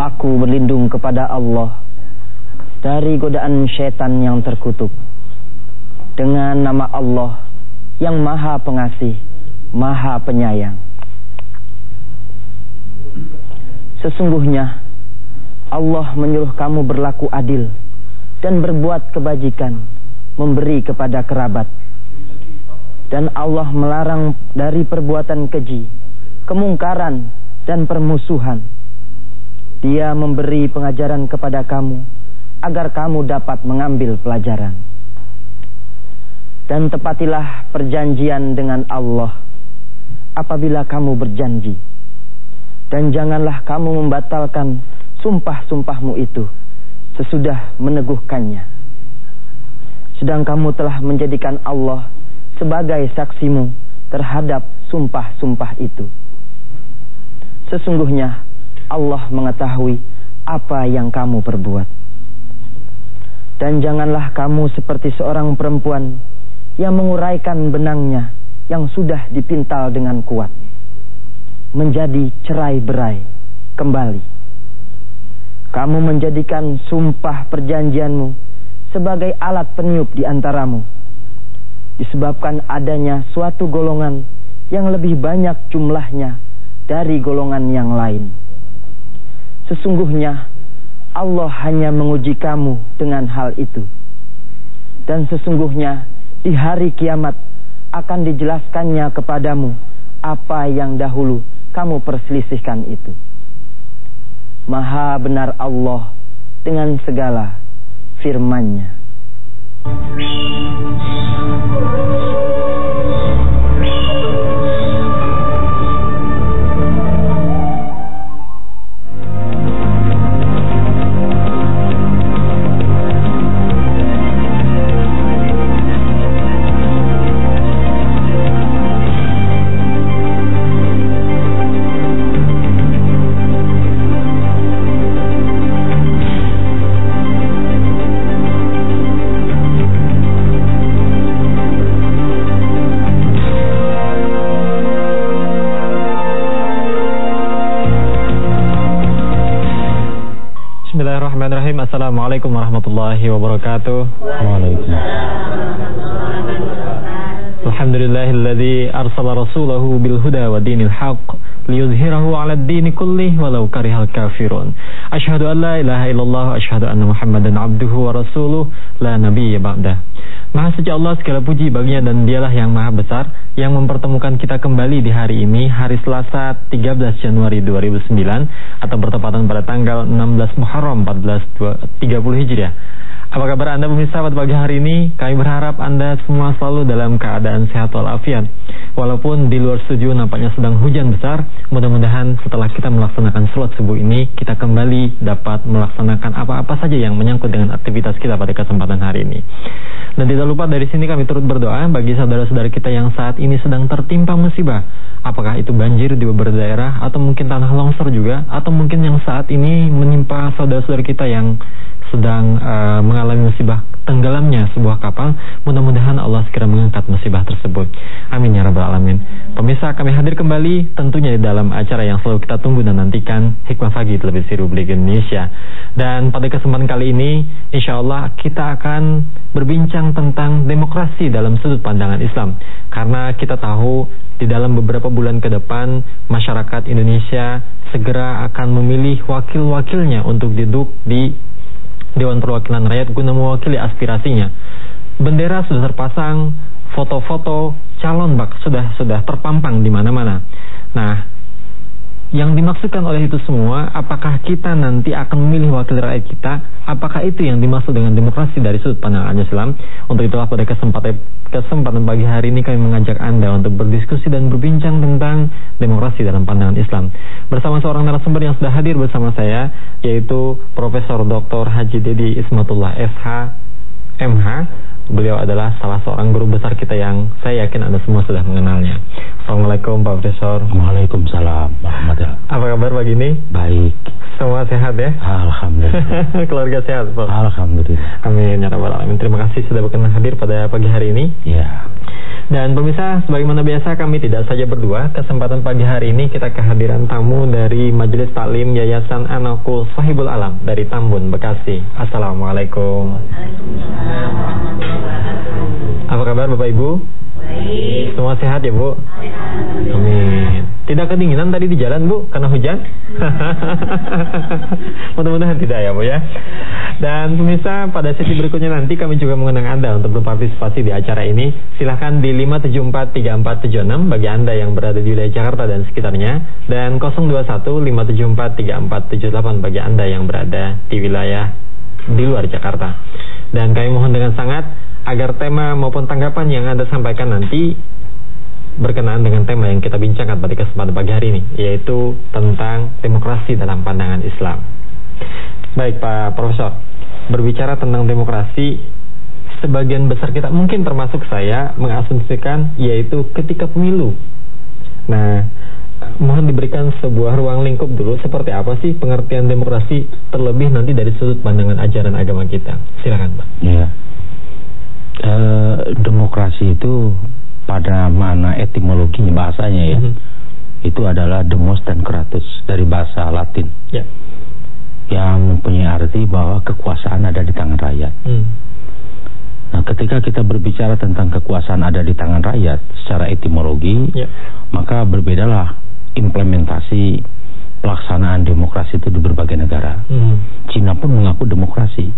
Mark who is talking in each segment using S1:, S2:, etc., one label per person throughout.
S1: Aku berlindung kepada Allah dari godaan setan yang terkutuk. Dengan nama Allah yang Maha Pengasih, Maha Penyayang. Sesungguhnya Allah menyuruh kamu berlaku adil dan berbuat kebajikan, memberi kepada kerabat. Dan Allah melarang dari perbuatan keji, kemungkaran, dan permusuhan. Dia memberi pengajaran kepada kamu agar kamu dapat mengambil pelajaran. Dan tepatilah perjanjian dengan Allah apabila kamu berjanji. Dan janganlah kamu membatalkan sumpah-sumpahmu itu sesudah meneguhkannya. Sedang kamu telah menjadikan Allah sebagai saksimu terhadap sumpah-sumpah itu. Sesungguhnya Allah mengetahui apa yang kamu perbuat. Dan janganlah kamu seperti seorang perempuan yang menguraikan benangnya yang sudah dipintal dengan kuat. Menjadi cerai-berai kembali. Kamu menjadikan sumpah perjanjianmu sebagai alat peniup di antaramu. Disebabkan adanya suatu golongan yang lebih banyak jumlahnya dari golongan yang lain. Sesungguhnya Allah hanya menguji kamu dengan hal itu. Dan sesungguhnya di hari kiamat akan dijelaskannya kepadamu apa yang dahulu kamu perselisihkan itu. Maha benar Allah dengan segala firman-Nya.
S2: Assalamualaikum warahmatullahi wabarakatuh. Waalaikumsalam. Alhamdulillahilladzi arsala rasulahu bil huda wa dinil haqq liyuzhirahu 'ala ad-din kullih walau karihal kafirun. Asyhadu an la ilaha illallah wa asyhadu anna Muhammadan 'abduhu wa rasuluh la nabiyya ba'da. Maha suci Allah segala puji baginya dan dialah yang maha besar yang mempertemukan kita kembali di hari ini hari Selasa 13 Januari 2009 atau bertepatan pada tanggal 16 Muharram 1430 Hijriah. Apa kabar Anda pemirsa pada pagi hari ini? Kami berharap Anda semua selalu dalam keadaan sehat walafiat. Walaupun di luar studio nampaknya sedang hujan besar, mudah-mudahan setelah kita melaksanakan sholat subuh ini, kita kembali dapat melaksanakan apa-apa saja yang menyangkut dengan aktivitas kita pada kesempatan hari ini. Dan tidak lupa dari sini kami turut berdoa bagi saudara-saudara kita yang saat ini sedang tertimpa musibah. Apakah itu banjir di beberapa daerah, atau mungkin tanah longsor juga, atau mungkin yang saat ini menimpa saudara-saudara kita yang sedang uh, mengalami musibah tenggelamnya sebuah kapal, mudah-mudahan Allah segera mengangkat musibah tersebut. Amin ya rabbal alamin. Pemirsa, kami hadir kembali tentunya di dalam acara yang selalu kita tunggu dan nantikan Hikmah Pagi Televisi Republik Indonesia. Dan pada kesempatan kali ini, insya Allah kita akan berbincang tentang demokrasi dalam sudut pandangan Islam. Karena kita tahu di dalam beberapa bulan ke depan masyarakat Indonesia segera akan memilih wakil-wakilnya untuk duduk di Dewan Perwakilan Rakyat guna mewakili aspirasinya. Bendera sudah terpasang, foto-foto calon bak sudah sudah terpampang di mana-mana. Nah, yang dimaksudkan oleh itu semua, apakah kita nanti akan memilih wakil rakyat kita? Apakah itu yang dimaksud dengan demokrasi dari sudut pandang Islam? Untuk itulah pada kesempatan kesempatan pagi hari ini kami mengajak Anda untuk berdiskusi dan berbincang tentang demokrasi dalam pandangan Islam. Bersama seorang narasumber yang sudah hadir bersama saya, yaitu Profesor Dr. Haji Dedi Ismatullah SH MH Beliau adalah salah seorang guru besar kita yang saya yakin Anda semua sudah mengenalnya. Assalamualaikum Pak Profesor.
S3: Waalaikumsalam
S2: Apa kabar pagi ini?
S3: Baik.
S2: Semua sehat ya?
S3: Alhamdulillah.
S2: Keluarga sehat, Pak?
S3: Alhamdulillah.
S2: Amin ya rabbal alamin. Terima kasih sudah berkenan hadir pada pagi hari ini.
S3: Ya.
S2: Dan pemirsa, sebagaimana biasa kami tidak saja berdua, kesempatan pagi hari ini kita kehadiran tamu dari Majelis Taklim Yayasan Anakku Sahibul Alam dari Tambun, Bekasi. Assalamualaikum. Apa kabar Bapak Ibu? Baik. Semua sehat ya Bu? Amin. Tidak kedinginan tadi di jalan Bu karena hujan? Mudah-mudahan tidak ya Bu ya. Dan pemirsa pada sesi berikutnya nanti kami juga mengundang Anda untuk berpartisipasi di acara ini. Silahkan di 5743476 bagi Anda yang berada di wilayah Jakarta dan sekitarnya. Dan 0215743478 bagi Anda yang berada di wilayah di luar Jakarta. Dan kami mohon dengan sangat agar tema maupun tanggapan yang Anda sampaikan nanti berkenaan dengan tema yang kita bincangkan pada kesempatan pagi hari ini, yaitu tentang demokrasi dalam pandangan Islam. Baik Pak Profesor, berbicara tentang demokrasi, sebagian besar kita mungkin termasuk saya mengasumsikan yaitu ketika pemilu. Nah, mohon diberikan sebuah ruang lingkup dulu seperti apa sih pengertian demokrasi terlebih nanti dari sudut pandangan ajaran agama kita. Silakan Pak.
S3: Iya eh, demokrasi itu pada mana etimologinya bahasanya ya, mm -hmm. itu adalah demos dan kratos dari bahasa Latin, yeah. yang mempunyai arti bahwa kekuasaan ada di tangan rakyat. Mm. Nah, ketika kita berbicara tentang kekuasaan ada di tangan rakyat secara etimologi, yeah. maka berbedalah implementasi pelaksanaan demokrasi itu di berbagai negara. Mm. Cina pun mengaku demokrasi.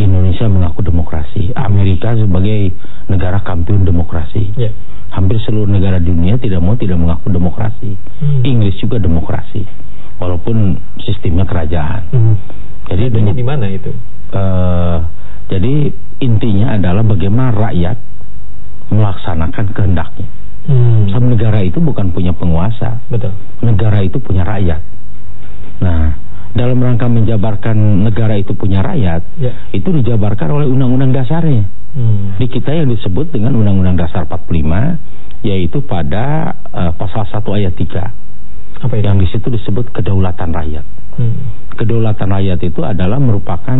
S3: Indonesia mengaku demokrasi, Amerika sebagai negara kampiun demokrasi. Yeah. Hampir seluruh negara dunia tidak mau tidak mengaku demokrasi. Hmm. Inggris juga demokrasi, walaupun sistemnya kerajaan. Hmm.
S2: Jadi di mana itu? Uh,
S3: jadi intinya adalah bagaimana rakyat melaksanakan kehendaknya. Hmm. Sebab negara itu bukan punya penguasa. Betul. Negara itu punya rakyat. Nah, dalam rangka menjabarkan negara itu punya rakyat, ya. itu dijabarkan oleh undang-undang dasarnya. Hmm. Di kita yang disebut dengan undang-undang dasar 45, yaitu pada uh, pasal 1 ayat 3. Apa itu? Yang di situ disebut kedaulatan rakyat. Hmm. Kedaulatan rakyat itu adalah merupakan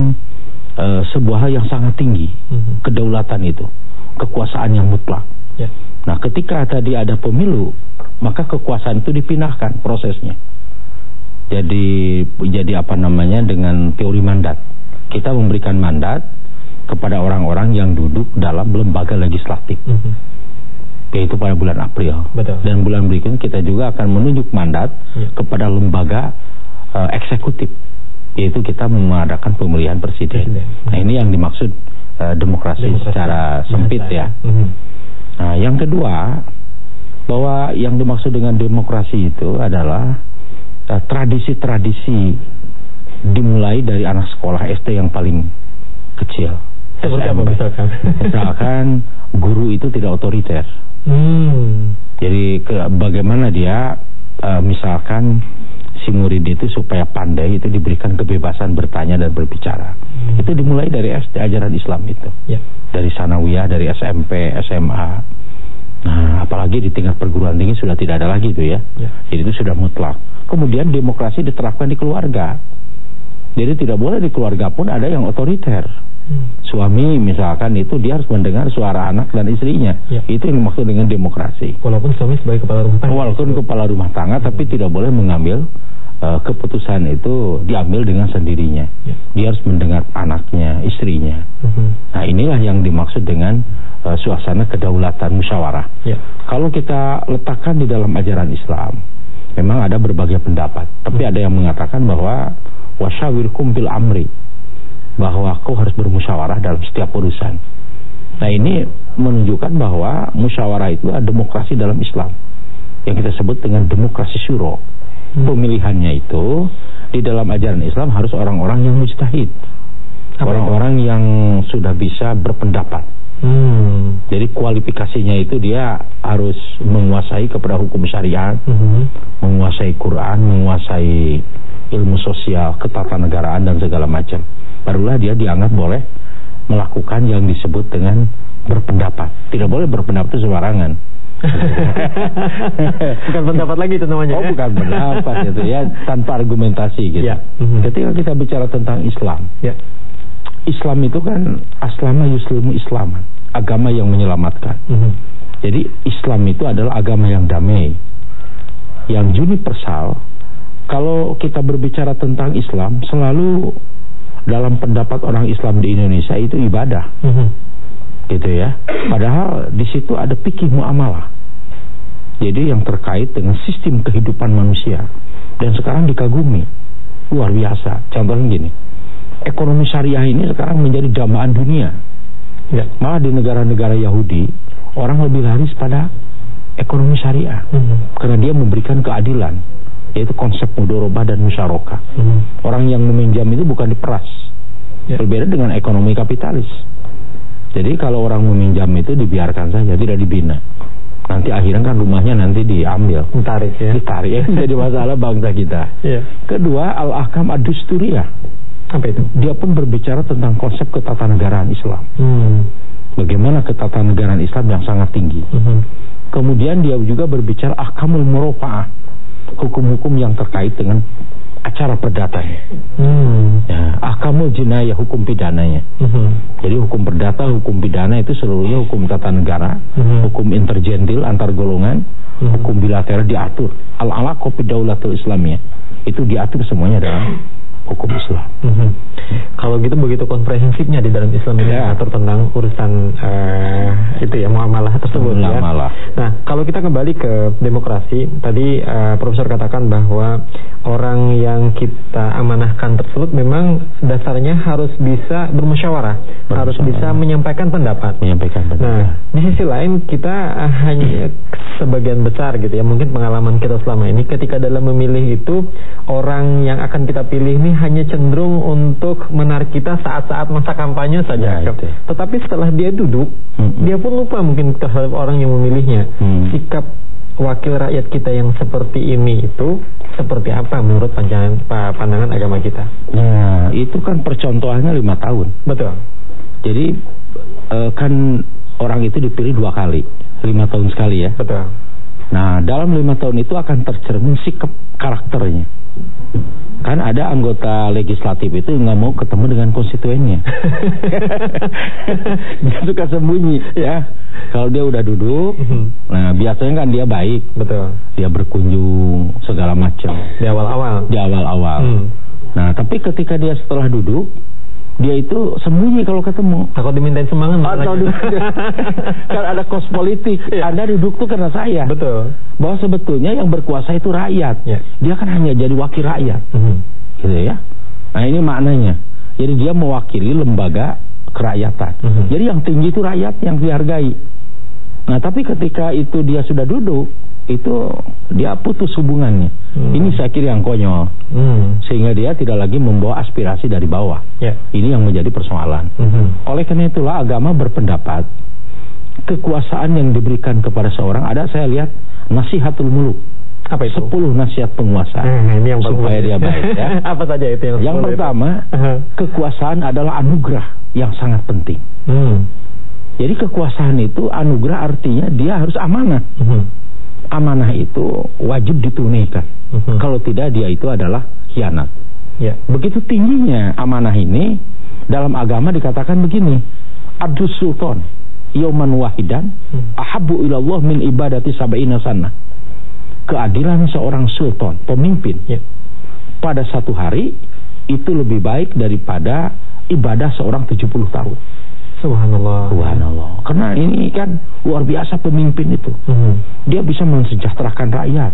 S3: uh, sebuah hal yang sangat tinggi. Hmm. Kedaulatan itu, kekuasaan yang mutlak. Ya. Nah, ketika tadi ada pemilu, maka kekuasaan itu dipindahkan prosesnya jadi jadi apa namanya dengan teori mandat. Kita memberikan mandat kepada orang-orang yang duduk dalam lembaga legislatif. Mm -hmm. Yaitu pada bulan April. Betul. Dan bulan berikutnya kita juga akan menunjuk mandat yeah. kepada lembaga uh, eksekutif. Yaitu kita mengadakan pemilihan presiden. presiden. Nah, ini yang dimaksud uh, demokrasi, demokrasi secara sempit ya. Mm -hmm. Nah, yang kedua bahwa yang dimaksud dengan demokrasi itu adalah tradisi-tradisi dimulai dari anak sekolah SD yang paling kecil.
S2: Seperti apa misalkan?
S3: misalkan guru itu tidak otoriter. Hmm. Jadi ke, bagaimana dia uh, misalkan si murid itu supaya pandai itu diberikan kebebasan bertanya dan berbicara. Hmm. Itu dimulai dari SD ajaran Islam itu. Ya. Dari sanawiyah, dari SMP, SMA. Nah, apalagi di tingkat perguruan tinggi sudah tidak ada lagi itu ya. ya. Jadi itu sudah mutlak kemudian demokrasi diterapkan di keluarga. Jadi tidak boleh di keluarga pun ada yang otoriter. Hmm. Suami misalkan itu dia harus mendengar suara anak dan istrinya. Ya. Itu yang dimaksud dengan demokrasi.
S2: Walaupun suami sebagai kepala rumah tangga.
S3: Walaupun kepala rumah tangga hmm. tapi tidak boleh mengambil uh, keputusan itu diambil dengan sendirinya. Ya. Dia harus mendengar anaknya, istrinya. Hmm. Nah, inilah yang dimaksud dengan uh, suasana kedaulatan musyawarah. Ya. Kalau kita letakkan di dalam ajaran Islam, memang ada berbagai pendapat. Tapi ada yang mengatakan bahwa wasyawirkum bil amri bahwa kau harus bermusyawarah dalam setiap urusan. Nah ini menunjukkan bahwa musyawarah itu adalah demokrasi dalam Islam yang kita sebut dengan demokrasi syuro. Hmm. Pemilihannya itu di dalam ajaran Islam harus orang-orang yang mujtahid, orang-orang yang sudah bisa berpendapat Hmm. Jadi kualifikasinya itu dia harus menguasai kepada hukum syariat, hmm. menguasai Quran, menguasai ilmu sosial, ketatanegaraan dan segala macam. Barulah dia dianggap boleh melakukan yang disebut dengan berpendapat. Tidak boleh berpendapat itu sembarangan.
S2: bukan pendapat lagi itu namanya.
S3: Oh, bukan pendapat itu ya, tanpa argumentasi gitu. Ya. Ketika kita bicara tentang Islam, ya. Islam itu kan aslama yuslimu islaman, agama yang menyelamatkan. Mm-hmm. Jadi Islam itu adalah agama yang damai, yang universal. Kalau kita berbicara tentang Islam, selalu dalam pendapat orang Islam di Indonesia itu ibadah. Mm-hmm gitu ya. Padahal di situ ada pikir muamalah. Jadi yang terkait dengan sistem kehidupan manusia dan sekarang dikagumi luar biasa. Contohnya gini, ekonomi syariah ini sekarang menjadi jamaan dunia. Ya. Malah di negara-negara Yahudi orang lebih laris pada ekonomi syariah hmm. karena dia memberikan keadilan yaitu konsep mudoroba dan musyarakah. Hmm. Orang yang meminjam itu bukan diperas. Ya. Berbeda dengan ekonomi kapitalis. Jadi kalau orang meminjam itu dibiarkan saja, tidak dibina. Nanti akhirnya kan rumahnya nanti diambil.
S2: Ditarik ya.
S3: Ditarik ya. Jadi masalah bangsa kita. Ya. Kedua, al-ahkam ad-dusturiyah. Apa itu? Dia pun berbicara tentang konsep ketatanegaraan Islam. Hmm. Bagaimana ketatanegaraan Islam yang sangat tinggi. Hmm. Kemudian dia juga berbicara ahkamul murofa'ah. Hukum-hukum yang terkait dengan acara perdatanya. Hmm. Ya, ahkamul jinayah hukum pidananya. Hmm. Jadi hukum perdata, hukum pidana itu seluruhnya hukum tata negara, hmm. hukum intergentil antar golongan, hmm. hukum bilateral diatur. Al-alaqah bidaulatul islamiyah itu diatur semuanya dalam hukum Islam.
S2: Hmm. Kalau gitu begitu komprehensifnya di dalam Islam ini ya. atur tentang urusan uh, itu ya muamalah tersebut muamalah. ya. Nah, kalau kita kembali ke demokrasi, tadi uh, Profesor katakan bahwa orang yang kita amanahkan tersebut memang dasarnya harus bisa bermusyawarah, bermusyawarah. harus bisa menyampaikan pendapat.
S3: Menyampaikan pendapat.
S2: Nah, di sisi lain kita uh, hanya sebagian besar gitu ya, mungkin pengalaman kita selama ini ketika dalam memilih itu orang yang akan kita pilih ini hanya cenderung untuk menarik kita saat-saat masa kampanye saja. Nah, Tetapi setelah dia duduk, hmm. dia pun lupa mungkin terhadap orang yang memilihnya. Hmm. Sikap wakil rakyat kita yang seperti ini itu seperti apa menurut pandangan pandangan agama kita?
S3: Nah, itu kan percontohannya lima tahun.
S2: Betul.
S3: Jadi e, kan orang itu dipilih dua kali, lima tahun sekali ya.
S2: Betul.
S3: Nah, dalam lima tahun itu akan tercermin sikap karakternya. Kan ada anggota legislatif itu nggak mau ketemu dengan konstituennya. dia suka sembunyi ya. Kalau dia udah duduk, mhm. nah biasanya kan dia baik.
S2: Betul.
S3: Dia berkunjung segala macam.
S2: Di awal-awal.
S3: Di awal-awal. Hmm. Nah, tapi ketika dia setelah duduk, dia itu sembunyi kalau ketemu.
S2: Takut dimintain sumbangan.
S3: Atau kan ada kos politik. Ya. Anda duduk tuh karena saya.
S2: Betul.
S3: Bahwa sebetulnya yang berkuasa itu rakyat. Ya. Dia kan hanya jadi wakil rakyat. Mm -hmm. Gitu ya. Nah ini maknanya. Jadi dia mewakili lembaga kerakyatan. Mm -hmm. Jadi yang tinggi itu rakyat yang dihargai. Nah tapi ketika itu dia sudah duduk, itu dia putus hubungannya. Hmm. Ini saya kira yang konyol. Hmm. Sehingga dia tidak lagi membawa aspirasi dari bawah. Yeah. Ini yang menjadi persoalan. Hmm. Oleh karena itulah agama berpendapat kekuasaan yang diberikan kepada seorang ada saya lihat nasihatul muluk.
S2: Apa itu?
S3: Sepuluh nasihat penguasa hmm,
S2: ini yang
S3: supaya dia baik ya.
S2: Apa saja itu yang
S3: Yang pertama, itu? kekuasaan adalah anugerah yang sangat penting. Hmm. Jadi kekuasaan itu anugerah artinya dia harus amanah. Hmm amanah itu wajib ditunaikan. Mhm. -huh. Kalau tidak dia itu adalah khianat. Ya. Begitu tingginya amanah ini dalam agama dikatakan begini, Abdus Sultan yauman wahidan hmm. ahabu ilallah min ibadati sab'ina sana. Keadilan seorang sultan, pemimpin ya. pada satu hari itu lebih baik daripada ibadah seorang 70 tahun.
S2: Subhanallah.
S3: Subhanallah. Karena ini kan luar biasa pemimpin itu. Hmm. Dia bisa mensejahterakan rakyat.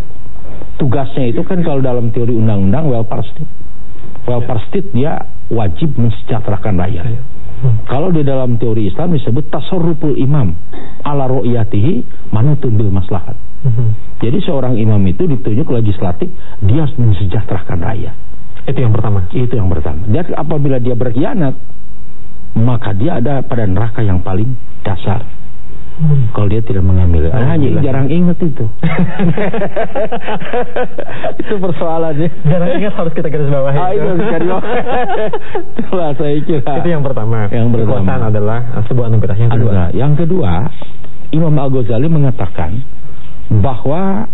S3: Tugasnya itu kan kalau dalam teori undang-undang welfare state. Welfare state dia wajib mensejahterakan rakyat. Hmm. Kalau di dalam teori Islam disebut tasarruful imam ala ru'yatihi manutun bil maslahat. Hmm. Jadi seorang imam itu ditunjuk legislatif, dia harus mensejahterakan rakyat.
S2: Itu yang pertama.
S3: Itu yang pertama. Dan apabila dia berkhianat, maka dia ada pada neraka yang paling dasar. Hmm. Kalau dia tidak mengambil, hanya jarang ingat itu.
S2: itu persoalannya. Jarang ingat harus kita garis bawah.
S3: Ah, itu garis bawah. Itulah saya kira.
S2: Itu yang pertama.
S3: Yang pertama
S2: adalah sebuah anugerah. Yang kedua.
S3: Yang kedua, Imam Al-Ghazali mengatakan bahwa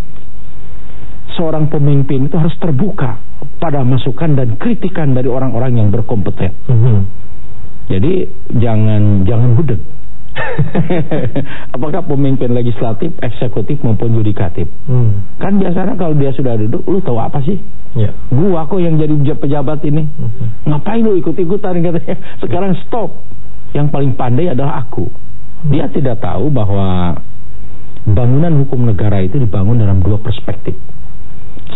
S3: seorang pemimpin itu harus terbuka pada masukan dan kritikan dari orang-orang yang berkompeten. Mm -hmm. Jadi jangan jangan budek. Apakah pemimpin legislatif, eksekutif maupun yudikatif? Hmm. Kan biasanya kalau dia sudah duduk, lu tahu apa sih? Ya. Gua kok yang jadi pejabat ini. Hmm. Ngapain lu ikut-ikutan katanya? Sekarang stop. Yang paling pandai adalah aku. Dia tidak tahu bahwa bangunan hukum negara itu dibangun dalam dua perspektif.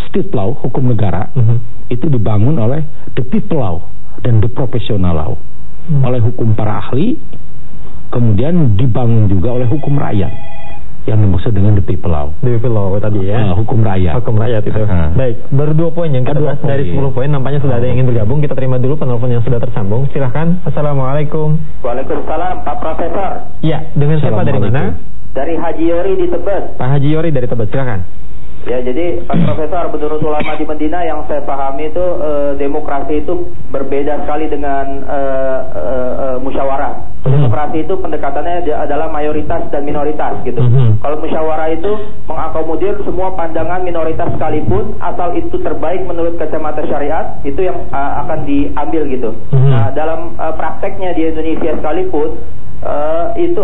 S3: State law, hukum negara. -huh. itu dibangun oleh the people law dan the professional law. Hmm. Oleh hukum para ahli, kemudian dibangun juga oleh hukum rakyat yang dimaksud dengan the people law.
S2: The people law tadi ya. Uh,
S3: hukum rakyat.
S2: Hukum rakyat itu. Uh. Baik, berdua poin yang kedua dari 10 poin nampaknya sudah ada yang ingin bergabung. Kita terima dulu penelpon yang sudah tersambung. Silahkan. Assalamualaikum.
S4: Waalaikumsalam, Pak Profesor.
S2: Ya, dengan siapa dari mana?
S4: Dari Haji Yori di Tebet.
S2: Pak Haji Yori dari Tebet, silakan.
S4: Ya, jadi Pak Profesor, menurut ulama di Medina yang saya pahami itu e, demokrasi itu berbeda sekali dengan e, e, e, musyawarah. Demokrasi itu pendekatannya adalah mayoritas dan minoritas gitu. Hmm. Kalau musyawarah itu mengakomodir semua pandangan minoritas sekalipun asal itu terbaik menurut kacamata syariat itu yang uh, akan diambil gitu. Hmm. Nah, dalam uh, prakteknya di Indonesia sekalipun uh, itu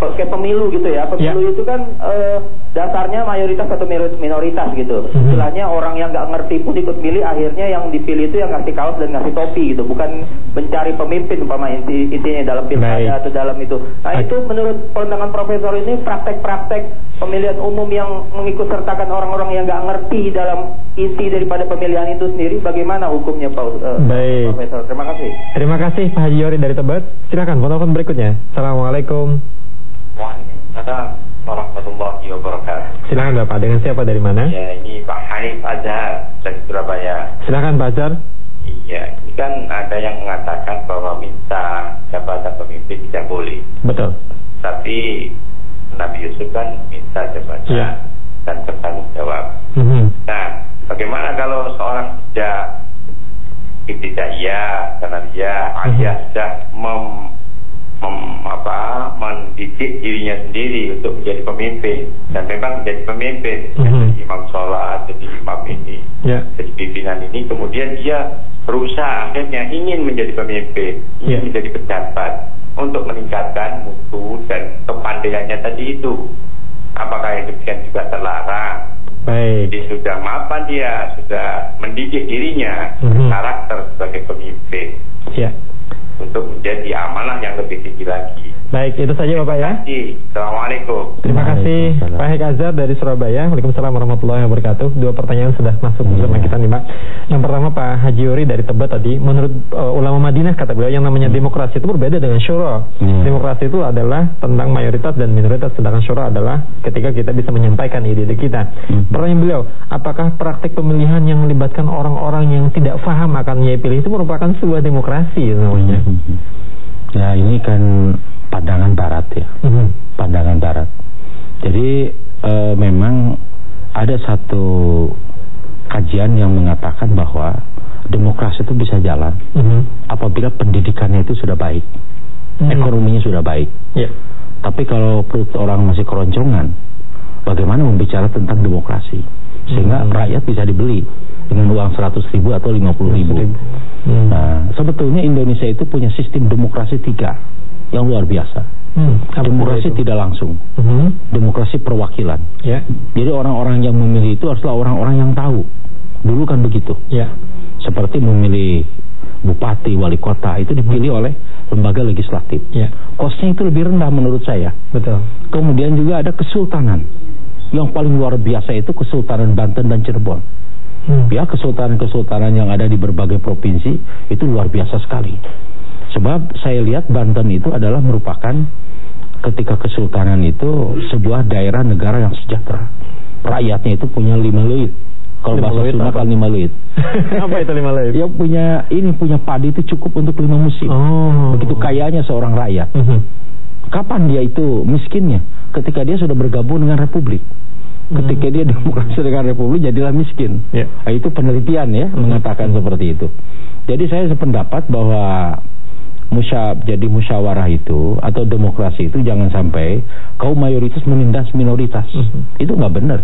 S4: kayak pemilu gitu ya. Pemilu yeah. itu kan uh, dasarnya mayoritas atau minoritas gitu. Mm-hmm. Istilahnya orang yang nggak ngerti pun ikut milih, akhirnya yang dipilih itu yang ngasih kaos dan ngasih topi gitu, bukan mencari pemimpin umpama inti intinya dalam pilkada atau dalam itu. Nah itu menurut pandangan profesor ini praktek-praktek pemilihan umum yang mengikut sertakan orang-orang yang nggak ngerti dalam inti daripada pemilihan itu sendiri, bagaimana hukumnya Pak uh,
S2: Baik. Profesor? Terima kasih. Terima kasih Pak Haji Yori dari Tebet. Silakan telepon berikutnya. Assalamualaikum.
S5: Waalaikumsalam warahmatullahi wabarakatuh.
S2: Silakan Bapak, dengan siapa dari mana?
S5: Ya, ini Pak Hanif Azhar dari Surabaya.
S2: Silakan Pak Azhar.
S5: Iya, ini kan ada yang mengatakan bahwa minta jabatan pemimpin tidak boleh.
S2: Betul.
S5: Tapi Nabi Yusuf kan minta jabatan ya. dan bertanggung jawab. Mm -hmm. Nah, bagaimana kalau seorang tidak tidak ya karena dia mhm. sudah mem mem, apa, mendidik dirinya sendiri untuk menjadi pemimpin dan memang menjadi pemimpin mm -hmm. jadi imam sholat jadi imam ini yeah. jadi pimpinan ini kemudian dia berusaha akhirnya ingin menjadi pemimpin ingin yeah. menjadi pejabat untuk meningkatkan mutu dan kepandaiannya tadi itu apakah yang demikian juga terlarang Baik. Jadi sudah mapan dia, sudah mendidik dirinya mm -hmm. karakter sebagai pemimpin. Ya untuk menjadi amanah yang lebih tinggi lagi.
S2: Baik, itu saja Bapak ya.
S5: Assalamualaikum.
S2: Terima kasih Pak Hek Azhar dari Surabaya. Waalaikumsalam warahmatullahi wabarakatuh. Dua pertanyaan sudah masuk bersama kita nih Pak. Yang pertama Pak Haji Yuri dari Tebet tadi, menurut uh, ulama Madinah kata beliau yang namanya demokrasi itu berbeda dengan syura. Hmm. Demokrasi itu adalah tentang mayoritas dan minoritas, sedangkan syura adalah ketika kita bisa menyampaikan ide-ide kita. Hmm. Pertanyaan beliau, apakah praktik pemilihan yang melibatkan orang-orang yang tidak paham akan yang pilih itu merupakan sebuah demokrasi namanya? Hmm.
S3: Ya ini kan pandangan barat ya. Hmm. Pandangan barat. Jadi e, memang ada satu kajian yang mengatakan bahwa demokrasi itu bisa jalan hmm. apabila pendidikannya itu sudah baik. Hmm. Ekonominya sudah baik. Yeah. Tapi kalau perut orang masih keroncongan, bagaimana membicara tentang demokrasi? Sehingga hmm. rakyat bisa dibeli dengan uang 100 ribu atau 50 ribu. Hmm. Nah, sebetulnya Indonesia itu punya sistem demokrasi tiga yang luar biasa. Hmm. Demokrasi itu? tidak langsung, hmm. demokrasi perwakilan. Yeah. Jadi orang-orang yang memilih itu haruslah orang-orang yang tahu. Dulu kan begitu. Yeah. Seperti memilih bupati, wali kota itu dipilih hmm. oleh lembaga legislatif. Yeah. Kosnya itu lebih rendah menurut saya. Betul. Kemudian juga ada kesultanan. Yang paling luar biasa itu Kesultanan Banten dan Cirebon hmm. ya kesultanan-kesultanan yang ada di berbagai provinsi itu luar biasa sekali. Sebab saya lihat Banten itu adalah merupakan ketika kesultanan itu sebuah daerah negara yang sejahtera. Rakyatnya itu punya lima luit. Kalau bahasa Sunda kan lima luit.
S2: apa itu lima luit?
S3: Ya punya ini punya padi itu cukup untuk lima musim. Oh. Begitu kayanya seorang rakyat. Mm -hmm. Kapan dia itu miskinnya? Ketika dia sudah bergabung dengan republik. Ketika dia demokrasi dengan republik jadilah miskin. Yeah. Nah, itu penelitian ya hmm. mengatakan seperti itu. Jadi saya sependapat bahwa musya jadi musyawarah itu atau demokrasi itu jangan sampai kaum mayoritas menindas minoritas. Mm -hmm. Itu nggak benar.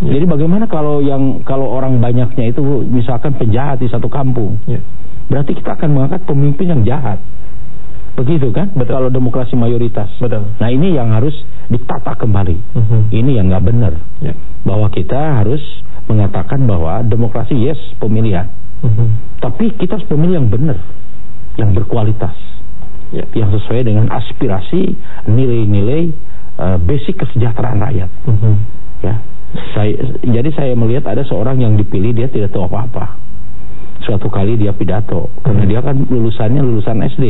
S3: Yeah. Jadi bagaimana kalau yang kalau orang banyaknya itu misalkan penjahat di satu kampung, yeah. berarti kita akan mengangkat pemimpin yang jahat. Begitu kan? Betul. Kalau demokrasi mayoritas. Betul. Nah ini yang harus ditata kembali. Mm -hmm. Ini yang nggak benar. Yeah. Bahwa kita harus mengatakan bahwa demokrasi yes pemilihan, mm -hmm. tapi kita harus pemilih yang benar, yang berkualitas, yeah. yang sesuai dengan aspirasi, nilai-nilai uh, basic kesejahteraan rakyat. Mm -hmm. Ya saya, jadi saya melihat ada seorang yang dipilih dia tidak tahu apa-apa. Suatu kali dia pidato karena dia kan lulusannya lulusan SD.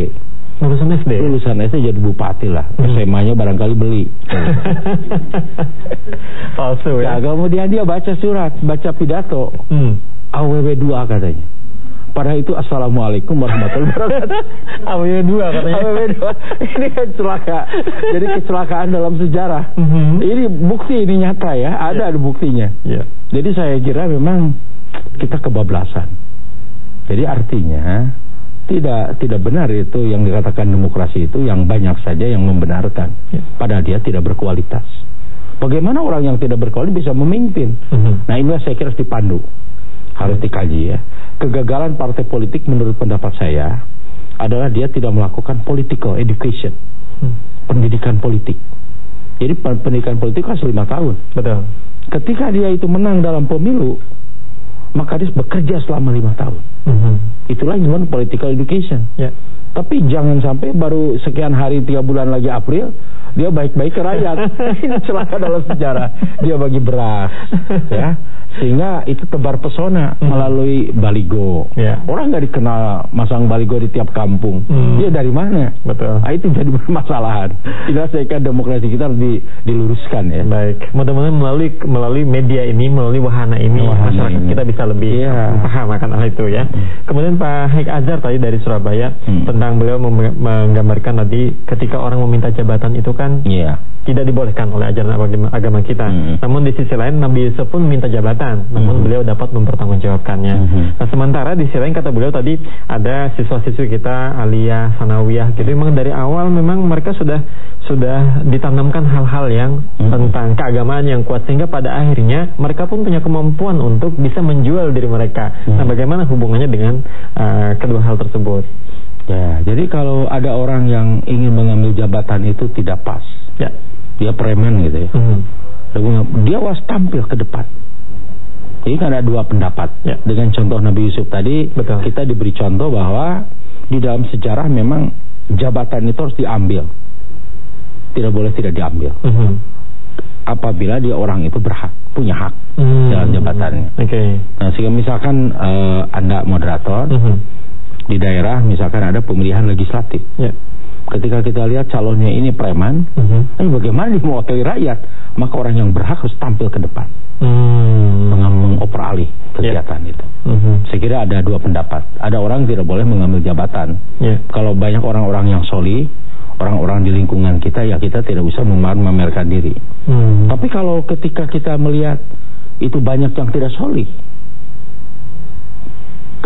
S2: Lulusan SD.
S3: Lulusan SD jadi bupati lah. Hmm. SMA-nya barangkali beli.
S2: Palsu ya.
S3: Nah, kemudian dia baca surat, baca pidato. Hmm. AWW 2 katanya. Pada itu Assalamualaikum warahmatullahi wabarakatuh.
S2: AWW 2 katanya.
S3: AWW 2. Ini kan celaka. Jadi kecelakaan dalam sejarah. Mm -hmm. Ini bukti ini nyata ya. Ada yeah. buktinya. Yeah. Jadi saya kira memang kita kebablasan. Jadi artinya tidak tidak benar itu yang dikatakan demokrasi itu yang banyak saja yang membenarkan. Yeah. Padahal dia tidak berkualitas. Bagaimana orang yang tidak berkualitas bisa memimpin? Mm -hmm. Nah inilah saya kira harus dipandu, harus dikaji ya kegagalan partai politik menurut pendapat saya adalah dia tidak melakukan political education, hmm. pendidikan politik. Jadi pendidikan politik kan lima tahun.
S2: Betul.
S3: Ketika dia itu menang dalam pemilu, maka dia bekerja selama lima tahun. Hmm. Itulah yang political education. Yeah. Tapi jangan sampai baru sekian hari tiga bulan lagi April dia baik-baik ke rakyat. Ini celaka dalam sejarah. Dia bagi beras, ya sehingga itu tebar pesona hmm. melalui baligo. Yeah. Orang nggak dikenal masang baligo di tiap kampung. Hmm. Dia dari mana? Betul. Nah, itu jadi permasalahan. Tidak saya kira demokrasi kita harus di, diluruskan ya.
S2: Baik. Mudah-mudahan melalui melalui media ini, melalui wahana ini, wahana masyarakat ini. kita bisa lebih yeah. paham akan hal itu ya. Kemudian Pak Haik Azhar tadi dari Surabaya hmm. tentang beliau menggambarkan tadi ketika orang meminta jabatan itu kan yeah tidak dibolehkan oleh ajaran agama kita. Hmm. Namun di sisi lain Nabi Yusuf pun minta jabatan, namun hmm. beliau dapat mempertanggungjawabkannya. Hmm. Nah sementara di sisi lain kata beliau tadi ada siswa-siswi kita aliyah, sanawiyah gitu. Memang dari awal memang mereka sudah sudah ditanamkan hal-hal yang hmm. tentang keagamaan yang kuat sehingga pada akhirnya mereka pun punya kemampuan untuk bisa menjual diri mereka. Hmm. Nah bagaimana hubungannya dengan uh, kedua hal tersebut?
S3: Ya, jadi kalau ada orang yang ingin mengambil jabatan itu tidak pas. Ya dia preman gitu ya. Hmm. Dia was tampil ke depan. Jadi kan ada dua pendapat. Ya. Dengan contoh Nabi Yusuf tadi, Betul. kita diberi contoh bahwa di dalam sejarah memang jabatan itu harus diambil. Tidak boleh tidak diambil. Hmm. Apabila dia orang itu berhak, punya hak hmm. dalam jabatannya. Okay. Nah, sehingga misalkan uh, Anda moderator, hmm. Di daerah misalkan ada pemilihan legislatif. Yeah ketika kita lihat calonnya ini preman, uh mhm. -huh. bagaimana mewakili rakyat? Maka orang yang berhak harus tampil ke depan, hmm. mengoper alih kegiatan yeah. itu. Uh mhm. -huh. Saya kira ada dua pendapat. Ada orang tidak boleh mengambil jabatan. Yeah. Kalau banyak orang-orang yang soli, orang-orang di lingkungan kita, ya kita tidak bisa memamerkan diri. Hmm. Tapi kalau ketika kita melihat itu banyak yang tidak soli,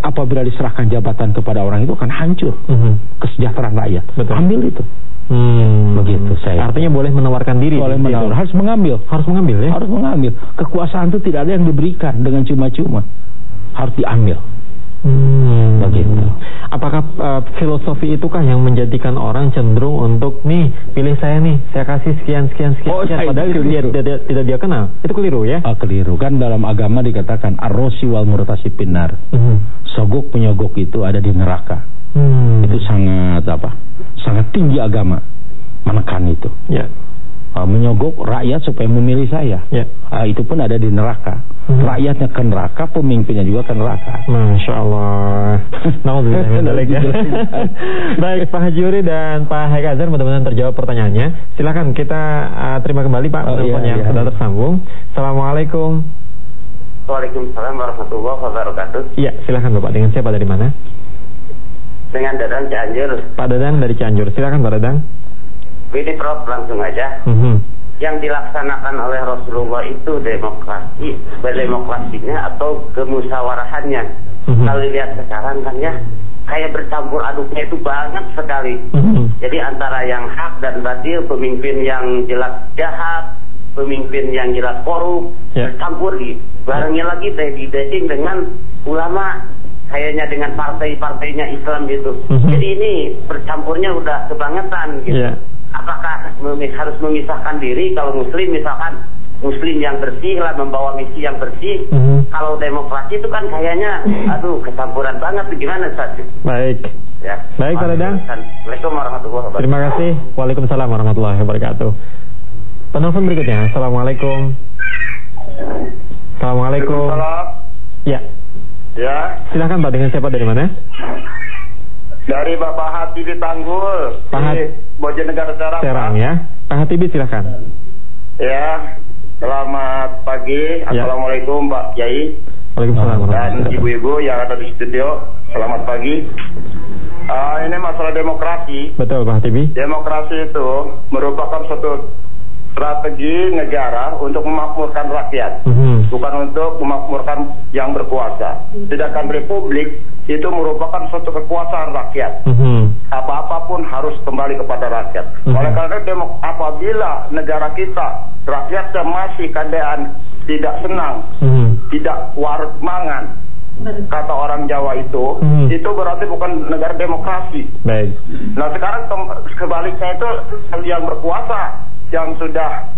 S3: apabila diserahkan jabatan kepada orang itu akan hancur mm -hmm. kesejahteraan rakyat. Betul. Ambil itu. Hmm. Begitu saya.
S2: Artinya boleh menawarkan diri.
S3: Boleh menawarkan. Harus mengambil.
S2: Harus mengambil ya.
S3: Harus mengambil. Kekuasaan itu tidak ada yang diberikan dengan cuma-cuma. Harus diambil.
S2: Hmm. Begitu. Apakah uh, filosofi itu kan yang menjadikan orang cenderung untuk nih pilih saya nih, saya kasih sekian sekian sekian, oh, sekian. padahal itu dia, dia, dia, tidak dia kenal. Itu keliru ya?
S3: Ah, keliru. Kan dalam agama dikatakan arrosi wal murtasi pinar. Hmm. Sogok penyogok itu ada di neraka. Hmm. Itu sangat apa? Sangat tinggi agama menekan itu. Ya uh, menyogok rakyat supaya memilih saya. Ya. Uh, itu pun ada di neraka. Hmm. Rakyatnya ke neraka, pemimpinnya juga ke neraka.
S2: Masya Allah. Baik Pak Haji Uri dan Pak Haik Azhar mudah-mudahan terjawab pertanyaannya. Silakan kita uh, terima kembali Pak oh, iya, yang iya, sudah iya. tersambung. Assalamualaikum.
S6: Waalaikumsalam warahmatullahi wabarakatuh.
S2: Iya, silakan Bapak. Dengan siapa dari mana?
S6: Dengan Dadang Cianjur.
S2: Pak Dadang dari Cianjur. Silakan Pak Dadang.
S6: Ini Prof langsung aja. Mm -hmm. Yang dilaksanakan oleh Rasulullah itu demokrasi, berdemokrasinya atau kemusawarahannya. Mm -hmm. Kalau lihat sekarang kan ya, kayak bercampur aduknya itu banget sekali. Mm-hmm. Jadi antara yang hak dan batil, pemimpin yang jelas jahat, pemimpin yang jelas korup, yeah. bercampur di barangnya lagi di dating dengan ulama kayaknya dengan partai-partainya Islam gitu. Mm-hmm. Jadi ini bercampurnya udah kebangetan gitu. Yeah. Apakah harus memisahkan diri kalau muslim misalkan muslim yang bersih lah membawa misi yang bersih. Mm-hmm. Kalau demokrasi itu kan kayaknya aduh kecampuran banget gimana Ustaz?
S2: Baik. Ya. Baik Pak Dadang.
S6: Assalamualaikum warahmatullahi wabarakatuh.
S2: Terima kasih. Waalaikumsalam warahmatullahi wabarakatuh. Penelpon berikutnya. Assalamualaikum. Assalamualaikum. Ya.
S7: Ya.
S2: Silakan Pak dengan siapa dari mana?
S7: Dari Bapak Hatibi Tanggul.
S2: Pak Hat
S7: Bojonegoro Serang.
S2: Serang ya. Pak Hatibi silakan.
S7: Ya. Selamat pagi. Ya. Assalamualaikum Pak Kiai.
S2: Waalaikumsalam.
S7: Dan ibu-ibu yang ada di studio, selamat pagi. Uh, ini masalah demokrasi.
S2: Betul Pak Hatibi.
S7: Demokrasi itu merupakan suatu strategi negara untuk memakmurkan rakyat, mm-hmm. bukan untuk memakmurkan yang berkuasa. Sedangkan republik itu merupakan suatu kekuasaan rakyat. Mm-hmm. Apa-apapun harus kembali kepada rakyat. Mm-hmm. Oleh karena itu, apabila negara kita rakyatnya masih keadaan tidak senang, mm-hmm. tidak waras mangan, kata orang Jawa itu, hmm. itu berarti bukan negara demokrasi.
S2: Baik.
S7: Nah sekarang kebaliknya itu yang berkuasa yang sudah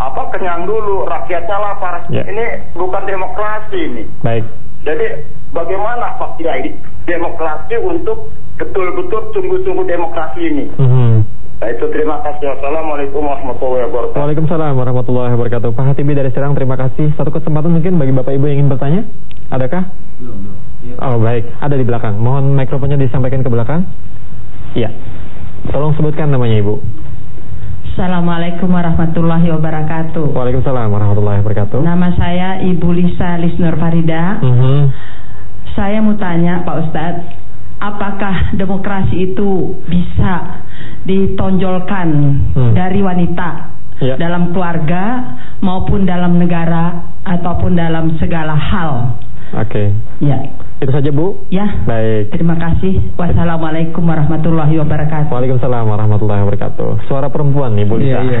S7: apa kenyang dulu rakyatnya lapar. Yeah. Ini bukan demokrasi ini.
S2: Baik.
S7: Jadi bagaimana Pak Kiai demokrasi untuk betul-betul sungguh-sungguh demokrasi ini? Mm-hmm. Nah itu terima kasih. Assalamualaikum warahmatullahi wabarakatuh.
S2: Waalaikumsalam warahmatullahi wabarakatuh. Pak Hatibi dari Serang terima kasih. Satu kesempatan mungkin bagi Bapak Ibu yang ingin bertanya. Adakah? Oh baik, ada di belakang. Mohon mikrofonnya disampaikan ke belakang. Iya. Tolong sebutkan namanya Ibu.
S8: Assalamualaikum warahmatullahi wabarakatuh.
S2: Waalaikumsalam warahmatullahi wabarakatuh.
S8: Nama saya Ibu Lisa Lisnur Farida. Mm -hmm. Saya mau tanya Pak Ustadz, apakah demokrasi itu bisa ditonjolkan hmm. dari wanita ya. dalam keluarga maupun dalam negara ataupun dalam segala hal?
S2: Oke. Okay.
S8: Ya.
S2: Itu saja Bu.
S8: Ya.
S2: Baik.
S8: Terima kasih. Wassalamualaikum warahmatullahi wabarakatuh.
S2: Waalaikumsalam warahmatullahi wabarakatuh. Suara perempuan nih Bu Lisa. Iya, iya.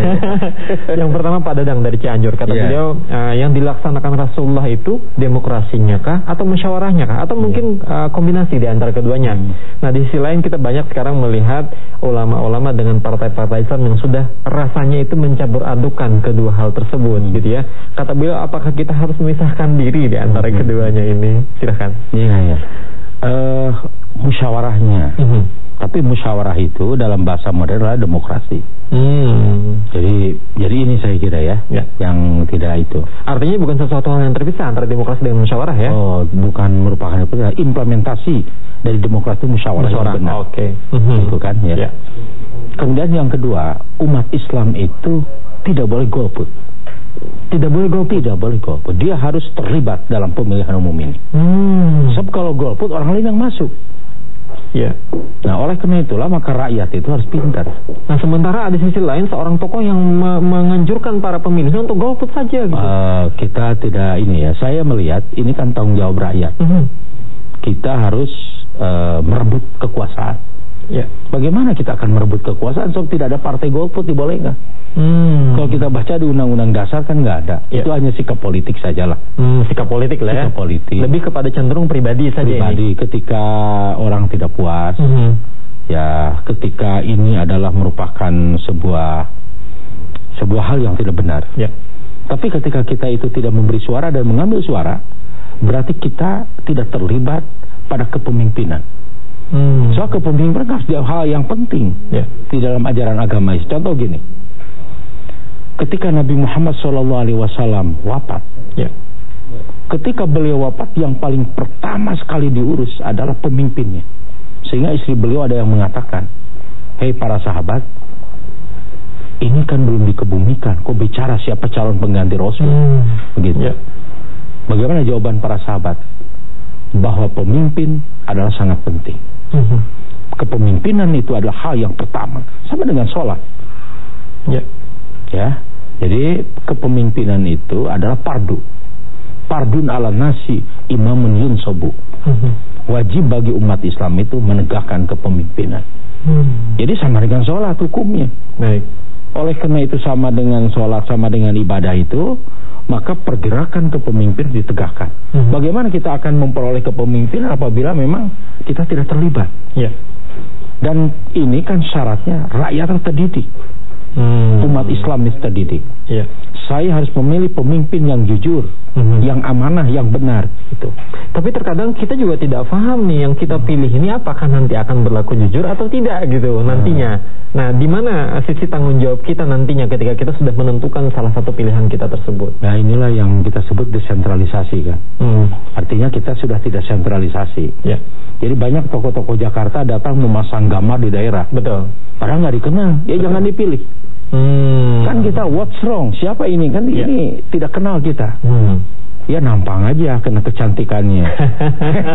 S2: yang pertama Pak Dadang dari Cianjur kata yeah. beliau uh, yang dilaksanakan Rasulullah itu demokrasinya kah atau musyawarahnya kah atau mungkin uh, kombinasi di antara keduanya. Hmm. Nah, di sisi lain kita banyak sekarang melihat ulama-ulama dengan partai-partai Islam yang sudah rasanya itu mencabur adukan kedua hal tersebut hmm. gitu ya. Kata beliau apakah kita harus memisahkan diri di antara hmm. keduanya ini? Silahkan.
S3: Yeah ya. Uh, musyawarahnya. Mm -hmm. Tapi musyawarah itu dalam bahasa modern adalah demokrasi. Hmm. Jadi jadi ini saya kira ya, ya, yang tidak itu.
S2: Artinya bukan sesuatu hal yang terpisah antara demokrasi dan musyawarah ya?
S3: Oh, bukan merupakan itu implementasi dari demokrasi musyawarah, musyawarah.
S2: benar. Oke. Okay.
S3: Mm Itu kan ya. ya. Kemudian yang kedua, umat Islam itu tidak boleh golput. Tidak boleh golput, tidak boleh golput. Dia harus terlibat dalam pemilihan umum ini. Hmm. Sebab kalau golput orang lain yang masuk. Ya. Nah, oleh karena itulah maka rakyat itu harus pintar.
S2: Nah, sementara ada sisi lain seorang tokoh yang me menganjurkan para pemilih untuk golput saja gitu.
S3: Uh, kita tidak ini ya. Saya melihat ini kan tanggung jawab rakyat. Mm -hmm. Kita harus uh, merebut kekuasaan. Ya. Bagaimana kita akan merebut kekuasaan sebab tidak ada partai golput dibolehkan? Hmm. Kalau kita baca di undang-undang dasar kan nggak ada. Ya. Itu hanya sikap politik sajalah.
S2: Hmm, sikap politik lah ya.
S3: Sikap politik.
S2: Lebih kepada cenderung pribadi saja
S3: Pribadi
S2: ini.
S3: ketika orang tidak puas. Hmm. Ya, ketika ini adalah merupakan sebuah sebuah hal yang tidak benar. Ya. Tapi ketika kita itu tidak memberi suara dan mengambil suara, berarti kita tidak terlibat pada kepemimpinan. Hmm. Soal kepemimpinan kan hal yang penting ya. di dalam ajaran agama. Contoh gini, ketika Nabi Muhammad SAW wafat, ya. ketika beliau wafat yang paling pertama sekali diurus adalah pemimpinnya. Sehingga istri beliau ada yang mengatakan, Hei para sahabat, ini kan belum dikebumikan, kok bicara siapa calon pengganti Rasul? Hmm. Begitu. Ya. Bagaimana jawaban para sahabat? Bahwa pemimpin adalah sangat penting. Hmm. Kepemimpinan itu adalah hal yang pertama, sama dengan sholat. Ya. Ya. Jadi kepemimpinan itu adalah pardu. Pardun ala nasi imamun yunsobu. Hmm. Wajib bagi umat Islam itu menegakkan kepemimpinan. Hmm. Jadi sama dengan sholat hukumnya. Baik. Oleh karena itu sama dengan sholat, sama dengan ibadah itu, maka pergerakan kepemimpinan ditegakkan. Hmm. Bagaimana kita akan memperoleh kepemimpinan apabila memang kita tidak terlibat? Ya. Dan ini kan syaratnya rakyat terdidik. Hmm. Umat Islam terdidik. Ya saya harus memilih pemimpin yang jujur, mm-hmm. yang amanah, yang benar itu.
S2: Tapi terkadang kita juga tidak paham nih yang kita pilih ini apakah nanti akan berlaku jujur atau tidak gitu nantinya. Nah, di mana sisi tanggung jawab kita nantinya ketika kita sudah menentukan salah satu pilihan kita tersebut?
S3: Nah, inilah yang kita sebut desentralisasi kan. Hmm. Artinya kita sudah tidak sentralisasi. Ya. Jadi banyak tokoh-tokoh Jakarta datang memasang gambar di daerah. Betul. Padahal nggak dikenal, ya Betul. jangan dipilih. Hmm. Kan kita what's wrong? Siapa ini? Kan ya. ini tidak kenal kita. Hmm. Ya nampang aja kena kecantikannya.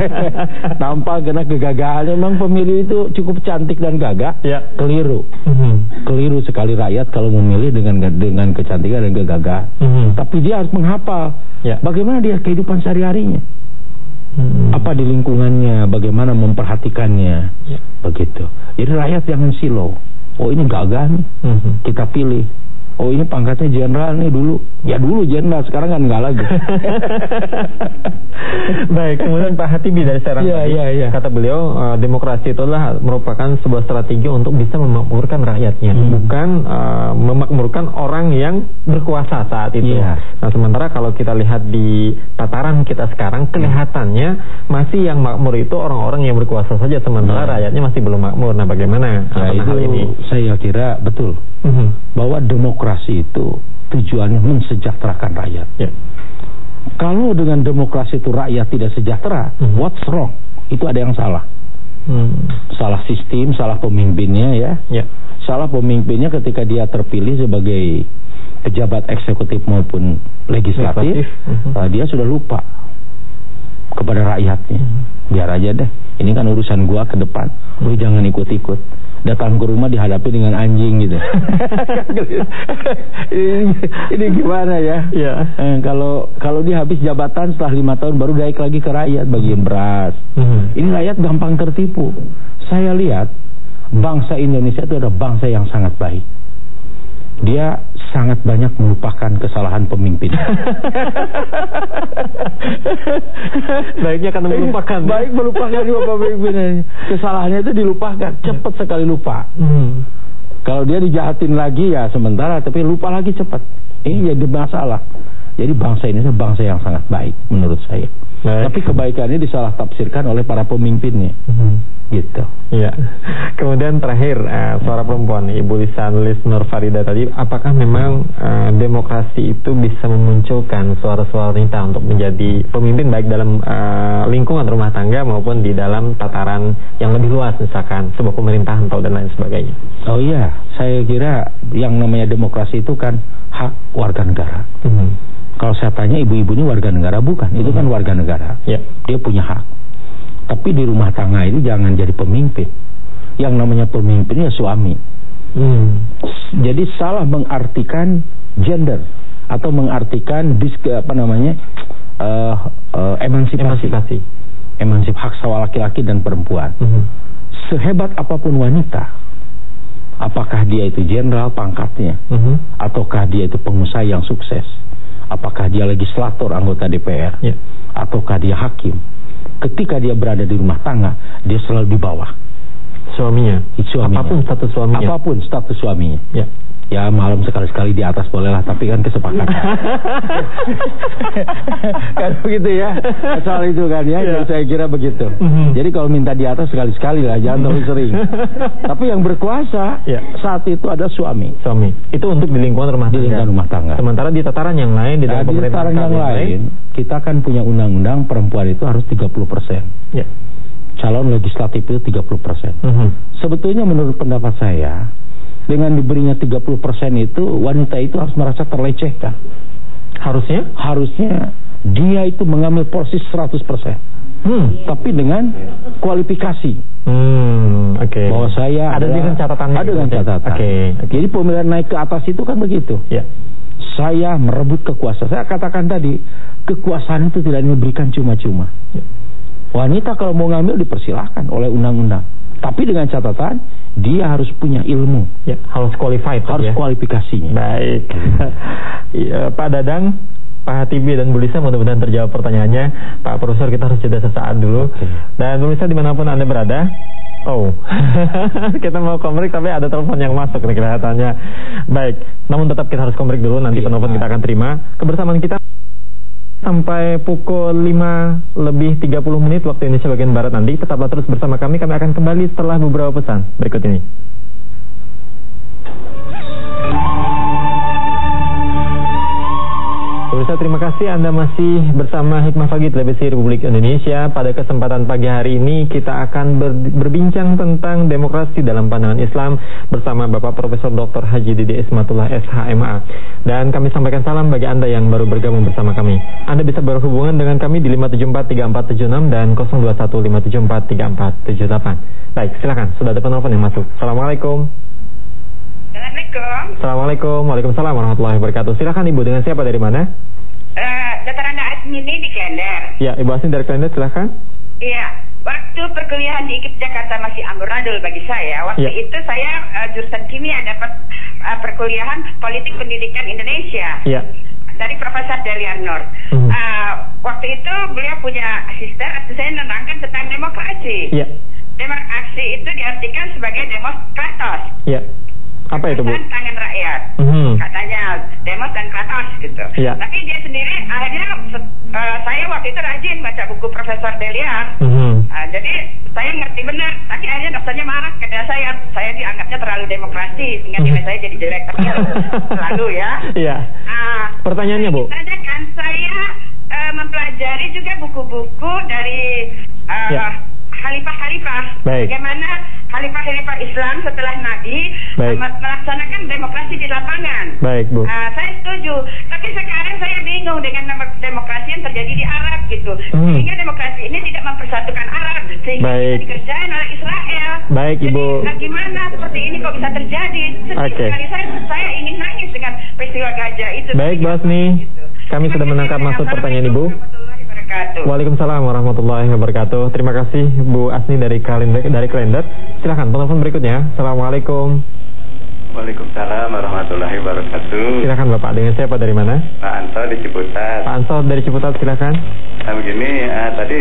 S3: nampang kena kegagahannya. Memang pemilih itu cukup cantik dan gagah. Ya. Keliru. Hmm. Keliru sekali rakyat kalau memilih dengan dengan kecantikan dan kegagahan. Hmm. Tapi dia harus menghafal. Ya. Bagaimana dia kehidupan sehari-harinya. Hmm. Apa di lingkungannya, bagaimana memperhatikannya. Ya. Begitu. Jadi rakyat jangan silau oh ini gagah nih mm-hmm. kita pilih oh ini pangkatnya jenderal nih dulu ya dulu jenderal sekarang kan enggak lagi
S2: baik kemudian Pak Hatibi dari Serang ya, ya, ya. kata beliau uh, demokrasi itu adalah merupakan sebuah strategi untuk bisa memakmurkan rakyatnya hmm. bukan uh, memakmurkan orang yang berkuasa saat itu ya. nah sementara kalau kita lihat di tataran kita sekarang kelihatannya masih yang makmur itu orang-orang yang berkuasa saja sementara ya. rakyatnya masih belum makmur nah bagaimana
S3: nah, itu hal ini saya kira betul -hmm. bahwa demokrasi itu tujuannya mensejahterakan rakyat. Ya. Kalau dengan demokrasi itu rakyat tidak sejahtera, -hmm. what's wrong? Itu ada yang salah. Hmm. Salah sistem, salah pemimpinnya ya. ya. Salah pemimpinnya ketika dia terpilih sebagai pejabat eksekutif maupun legislatif, legislatif. Uh, dia sudah lupa kepada rakyatnya. -hmm. Biar aja deh. Ini kan urusan gua ke depan. Lu jangan ikut-ikut datang ke rumah dihadapi dengan anjing gitu. ini, ini gimana ya? Ya. Eh, kalau kalau dia habis jabatan setelah lima tahun baru naik lagi ke rakyat bagian beras. Hmm. Ini rakyat gampang tertipu. Saya lihat bangsa Indonesia itu adalah bangsa yang sangat baik dia sangat banyak melupakan kesalahan pemimpin.
S2: Baiknya karena melupakan.
S3: Ya? Baik melupakan juga pemimpin. Kesalahannya itu dilupakan, cepat sekali lupa. Hmm. Kalau dia dijahatin lagi ya sementara, tapi lupa lagi cepat. Ini jadi masalah. Jadi bangsa ini bangsa yang sangat baik menurut saya. Baik. Tapi kebaikannya disalah tafsirkan oleh para pemimpinnya. Hmm. Gitu.
S2: Iya. Kemudian terakhir uh, suara perempuan Ibu Lisa Nulis Nur Farida tadi, apakah memang uh, demokrasi itu bisa memunculkan suara-suara wanita untuk menjadi pemimpin baik dalam uh, lingkungan rumah tangga maupun di dalam tataran yang lebih luas misalkan sebuah pemerintahan atau dan lain sebagainya.
S3: Oh iya, saya kira yang namanya demokrasi itu kan hak warga negara. Hmm kalau saya tanya ibu-ibu ini warga negara bukan, itu kan warga negara. Ya. Dia punya hak. Tapi di rumah tangga ini jangan jadi pemimpin. Yang namanya pemimpin ya suami. Hmm. Jadi salah mengartikan gender atau mengartikan disk apa namanya uh, uh, emansipasi. emansipasi, emansip hak sama laki-laki dan perempuan. Hmm. Sehebat apa pun wanita, apakah dia itu jenderal pangkatnya, hmm. ataukah dia itu pengusaha yang sukses, apakah dia legislator anggota DPR ya. ataukah dia hakim ketika dia berada di rumah tangga dia selalu di bawah
S2: suaminya, suaminya. apa pun status suaminya.
S3: Apa pun status suaminya. Ya. Ya malam sekali-sekali di atas bolehlah Tapi kan kesepakatan. Kan begitu ya. Soal itu kan ya, ya. Saya kira begitu. Mm -hmm. Jadi kalau minta di atas sekali-sekali lah Jangan terlalu sering. Tapi yang berkuasa ya. Saat itu ada suami.
S2: Suami. Itu untuk di lingkungan rumah tangga.
S3: Di lingkungan rumah tangga.
S2: Sementara di tataran yang lain Di, nah,
S3: di tataran yang lain Kita kan punya undang-undang Perempuan itu harus 30% Ya calon legislatif itu 30 persen. Mm -hmm. Sebetulnya menurut pendapat saya, dengan diberinya 30% itu wanita itu harus merasa terlecehkan.
S2: Harusnya?
S3: Harusnya dia itu mengambil porsi 100%. Hmm. Tapi dengan kualifikasi. Hmm, oke. Okay. Bahwa saya
S2: ada dengan catatan
S3: Ada dengan catatan. Oke. Okay. Okay. Jadi pemilihan naik ke atas itu kan begitu. Ya. saya merebut kekuasaan. Saya katakan tadi, kekuasaan itu tidak diberikan cuma-cuma. Wanita kalau mau ngambil dipersilahkan oleh undang-undang. Tapi dengan catatan dia harus punya ilmu.
S2: Ya, harus qualified.
S3: Harus
S2: ya.
S3: kualifikasinya.
S2: Baik. ya, Pak Dadang, Pak Hatibi dan Bu Lisa mudah-mudahan terjawab pertanyaannya. Pak Profesor kita harus jeda sesaat dulu. Okay. Dan Bu Lisa di mana pun Anda berada, Oh, kita mau komrik tapi ada telepon yang masuk kelihatannya. Baik, namun tetap kita harus komrik dulu. Nanti iya, penelpon kita akan terima. Kebersamaan kita sampai pukul 5 lebih 30 menit waktu Indonesia bagian Barat nanti. Tetaplah terus bersama kami. Kami akan kembali setelah beberapa pesan berikut ini. Pemirsa terima kasih Anda masih bersama Hikmah Pagi Televisi Republik Indonesia. Pada kesempatan pagi hari ini kita akan ber, berbincang tentang demokrasi dalam pandangan Islam bersama Bapak Profesor Dr. Haji Didi Ismatullah SHMA. Dan kami sampaikan salam bagi Anda yang baru bergabung bersama kami. Anda bisa berhubungan dengan kami di 5743476 dan 0215743478. Baik, silakan. Sudah ada penelpon yang masuk. Assalamualaikum.
S9: Assalamualaikum.
S2: Assalamualaikum. Waalaikumsalam warahmatullahi wabarakatuh. Silakan Ibu dengan siapa dari mana?
S9: Uh, Dr. Anda Asmini di Klender.
S2: Ya, Ibu Asmi dari Klender silakan.
S9: Iya. Waktu perkuliahan di IKIP Jakarta masih amburadul bagi saya. Waktu ya. itu saya uh, jurusan kimia dapat uh, perkuliahan politik pendidikan Indonesia.
S2: Iya.
S9: Dari Profesor Delian Nur. Hmm. Uh, waktu itu beliau punya asisten, saya menerangkan tentang demokrasi.
S2: Iya.
S9: Demokrasi itu diartikan sebagai demokratos.
S2: Iya. Apa itu Bu?
S9: tangan rakyat.
S2: Mm-hmm.
S9: Katanya demos dan kratos gitu.
S2: Ya.
S9: Tapi dia sendiri akhirnya uh, saya waktu itu rajin baca buku Profesor Delian.
S2: Mm-hmm.
S9: Uh, jadi saya ngerti benar. Tapi akhirnya dokternya marah karena saya saya dianggapnya terlalu demokrasi sehingga mm-hmm. saya jadi jelek terlalu ya.
S2: Iya.
S9: Uh,
S2: Pertanyaannya Bu?
S9: kan saya uh, mempelajari juga buku-buku dari uh, ya. Khalifah-Khalifah. Bagaimana Khalifah-Khalifah Islam setelah Nabi Baik. melaksanakan demokrasi di lapangan.
S2: Baik, Bu.
S9: Uh, saya setuju. Tapi sekarang saya bingung dengan demokrasi yang terjadi di Arab gitu. Hmm. Sehingga demokrasi ini tidak mempersatukan Arab sehingga Baik. dikerjain oleh Israel.
S2: Baik, Jadi, Ibu.
S9: Bagaimana seperti ini kok bisa terjadi? Oke. Okay. saya saya ingin nangis dengan peristiwa gajah itu.
S2: Baik, Basni. Gitu. Kami sudah menangkap maksud pertanyaan Ibu wabarakatuh. Waalaikumsalam warahmatullahi wabarakatuh. Terima kasih Bu Asni dari kalender dari kalender. Silakan telepon berikutnya. Assalamualaikum.
S10: Waalaikumsalam warahmatullahi wabarakatuh.
S2: Silakan Bapak dengan siapa dari mana?
S10: Pak Anto di Ciputat.
S2: Pak Anto dari Ciputat silakan.
S10: Nah begini, uh, tadi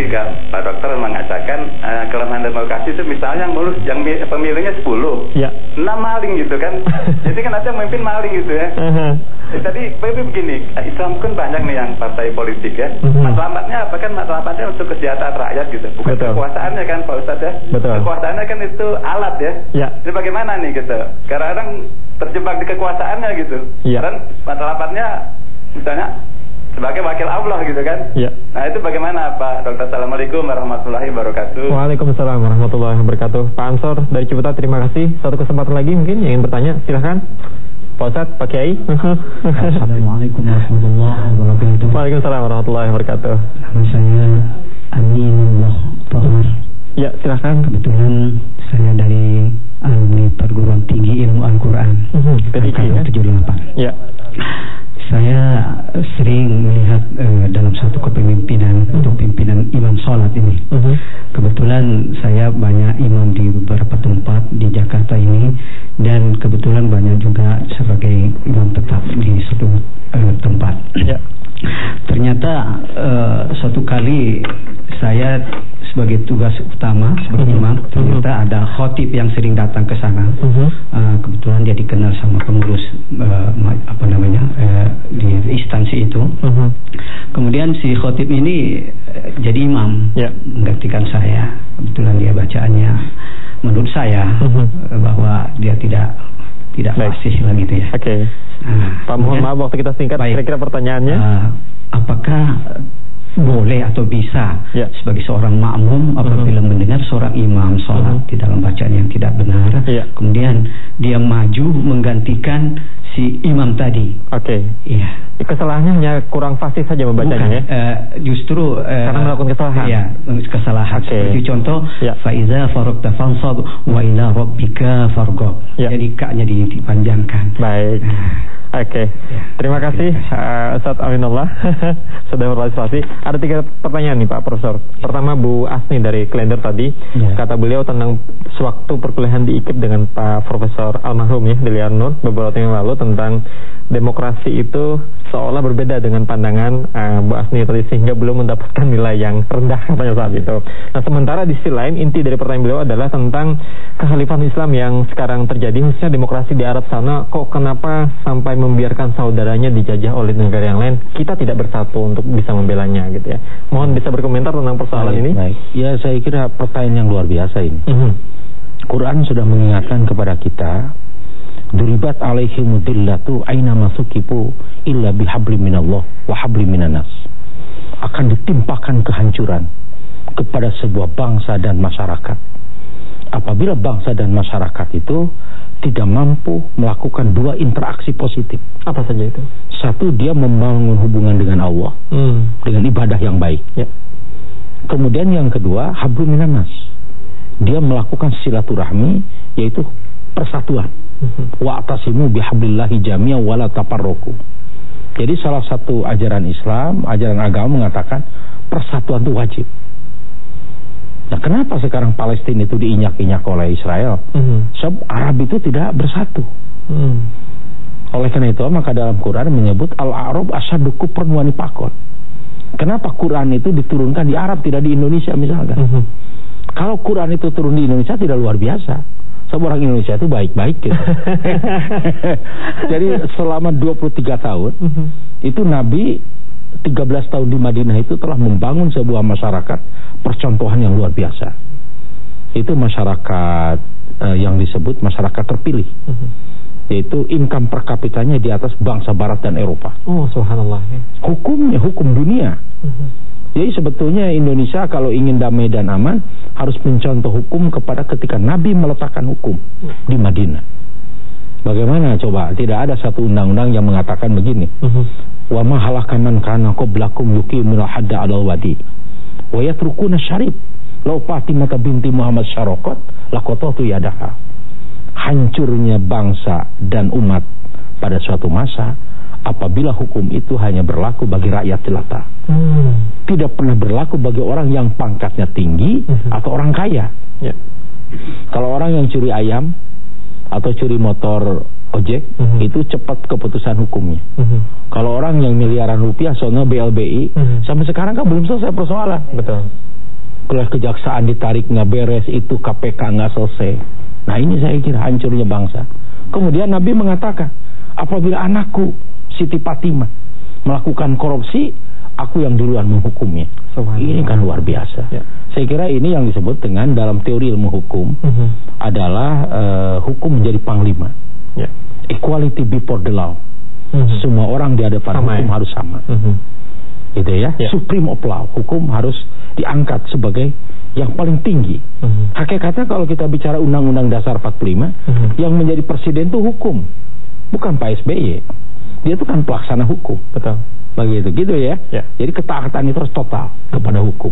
S10: Pak Dokter mengatakan uh, kelemahan demokrasi itu misalnya yang mulus yang pemilihnya 10.
S2: Ya.
S10: 6 maling gitu kan. Jadi kan ada memimpin maling gitu ya. Uh -huh. Eh, tadi Bapak begini, Islam kan banyak nih yang partai politik ya. -huh. Matlamatnya apa kan matlamatnya untuk kesejahteraan rakyat gitu. Bukan Betul. kekuasaannya kan Pak Ustadz ya.
S2: Betul.
S10: Kekuasaannya kan itu alat ya.
S2: Ya.
S10: Jadi bagaimana nih gitu. Karena orang terjebak di kekuasaannya gitu.
S2: Ya.
S10: Dan matlamatnya misalnya sebagai wakil Allah gitu kan.
S2: Ya.
S10: Nah itu bagaimana Pak Dokter Assalamualaikum warahmatullahi wabarakatuh.
S2: Waalaikumsalam warahmatullahi wabarakatuh. Pak Ansor dari Ciputat terima kasih. Satu kesempatan lagi mungkin yang ingin bertanya silahkan. Pak Ustaz, Pak Kiai.
S11: Assalamualaikum warahmatullahi wabarakatuh.
S2: Waalaikumsalam warahmatullahi wabarakatuh.
S11: Nama saya Aminullah Tohar.
S2: Ya, silahkan.
S11: Kebetulan saya dari alumni perguruan tinggi ilmu Al-Quran.
S2: Uh -huh. ya?
S11: 78.
S2: Ya
S11: saya sering melihat uh, dalam satu kepemimpinan untuk pimpinan imam sholat ini. Uh -huh. Kebetulan saya banyak imam di beberapa tempat di Jakarta ini dan kebetulan banyak juga sebagai imam tetap di satu uh, tempat.
S2: Yeah.
S11: Ternyata uh, suatu kali saya sebagai tugas utama sebagai uh -huh. imam ternyata -huh. ada khotib yang sering datang ke sana uh kebetulan dia dikenal sama pengurus uh, apa namanya uh, di instansi itu kemudian si khotib ini uh, jadi imam
S2: yeah.
S11: menggantikan saya kebetulan dia bacaannya menurut saya uh bahwa dia tidak tidak Baik. fasih lah gitu ya.
S2: Oke. Okay. Uh, Pak mohon maaf waktu kita singkat. Kira-kira pertanyaannya. Uh,
S11: apakah boleh atau bisa
S2: ya.
S11: sebagai seorang makmum apabila -huh. mendengar seorang imam sholat -huh. di dalam bacaan yang tidak benar,
S2: ya.
S11: kemudian dia maju menggantikan si imam tadi.
S2: Oke. Okay.
S11: Iya.
S2: Kesalahannya hanya kurang fasih saja membacanya
S11: Bukan,
S2: ya.
S11: Uh, justru uh,
S2: karena melakukan kesalahan.
S11: Iya, kesalahan. Okay. Seperti contoh ya. faiza faraqta fansab wa ila rabbika farghab. Ya. Jadi kaknya dipanjangkan.
S2: Baik. Nah. Oke, okay. ya. terima kasih uh, Ustadz Aminullah sudah berpartisipasi. Ada tiga pertanyaan nih Pak Profesor. Pertama Bu Asni dari Klender tadi, ya. kata beliau tentang sewaktu perkuliahan di IKIP dengan Pak Profesor Almarhum ya Deli Arnold beberapa tahun yang lalu tentang demokrasi itu seolah berbeda dengan pandangan uh, Bu Asni tadi sehingga belum mendapatkan nilai yang rendah katanya saat itu. Nah sementara di sisi lain inti dari pertanyaan beliau adalah tentang kehalifan Islam yang sekarang terjadi khususnya demokrasi di Arab sana kok kenapa sampai membiarkan saudaranya dijajah oleh negara yang lain, kita tidak bersatu untuk bisa membelanya gitu ya. Mohon bisa berkomentar tentang persoalan baik, ini.
S3: Baik. Ya saya kira pertanyaan yang luar biasa ini. Mm -hmm. Quran sudah mengingatkan kepada kita Duribat alaihimudillatu aina masukipu illa bihabli minallah wa habli minanas. Akan ditimpakan kehancuran kepada sebuah bangsa dan masyarakat. Apabila bangsa dan masyarakat itu tidak mampu melakukan dua interaksi positif.
S2: Apa saja itu?
S3: Satu, dia membangun hubungan dengan Allah, hmm. dengan ibadah yang baik. Ya. Kemudian yang kedua, hablum minanas. Dia melakukan silaturahmi, yaitu persatuan. Hmm. Wa atasimu bihablillahi jami'a wala taparroku. Jadi salah satu ajaran Islam, ajaran agama mengatakan persatuan itu wajib. Nah, kenapa sekarang Palestina itu diinyak-inyak oleh Israel? Mm. Sebab Arab itu tidak bersatu. Mm. Oleh karena itu, maka dalam Quran menyebut Al-Arab asaduku pernuani pakot. Kenapa Quran itu diturunkan di Arab, tidak di Indonesia misalkan? Mm -hmm. Kalau Quran itu turun di Indonesia tidak luar biasa. Sebab orang Indonesia itu baik-baik gitu. Jadi selama 23 tahun, mm -hmm. itu Nabi 13 tahun di Madinah itu telah membangun sebuah masyarakat percontohan yang luar biasa. Itu masyarakat uh, yang disebut masyarakat terpilih. Mhm. -huh. Yaitu income per kapitanya di atas bangsa barat dan Eropa.
S2: Oh, subhanallah.
S3: Hukumnya hukum dunia. Uh mhm. Jadi sebetulnya Indonesia kalau ingin damai dan aman harus mencontoh hukum kepada ketika Nabi meletakkan hukum di Madinah. Bagaimana coba? Tidak ada satu undang-undang yang mengatakan begini. Wa ma halakaman kana qablakum yuqimul hadda 'alal wadi wa yatrukuna syarib lau Fatimah binti Muhammad syarokot lakotatu yadaha hancurnya bangsa dan umat pada suatu masa apabila hukum itu hanya berlaku bagi rakyat jelata hmm. tidak pernah berlaku bagi orang yang pangkatnya tinggi hmm. atau orang kaya yeah. kalau orang yang curi ayam atau curi motor ojek mm -hmm. itu cepat keputusan hukumnya. Mm -hmm. Kalau orang yang miliaran rupiah soalnya BLBI mm -hmm. sampai sekarang kan belum selesai persoalan.
S2: Betul.
S3: Kalau kejaksaan ditarik nggak beres itu KPK nggak selesai. Nah ini saya kira hancurnya bangsa. Kemudian Nabi mengatakan apabila anakku Siti Fatimah melakukan korupsi aku yang duluan menghukumnya. Ini kan luar biasa. Ya. Saya kira ini yang disebut dengan dalam teori ilmu hukum uh mhm. -huh. adalah uh, hukum menjadi panglima. Ya. Equality before the law. Uh mhm. -huh. Semua orang di hadapan sama, hukum ya? harus sama. Uh mhm. -huh. Gitu ya. ya. Supreme of law. Hukum harus diangkat sebagai yang paling tinggi. Uh -huh. Hakikatnya kalau kita bicara Undang-Undang Dasar 45, uh -huh. yang menjadi presiden itu hukum, bukan Pak SBY. Dia itu kan pelaksana hukum.
S2: Betul
S3: begitu gitu ya. ya. Jadi ketaatan itu harus total kepada hukum.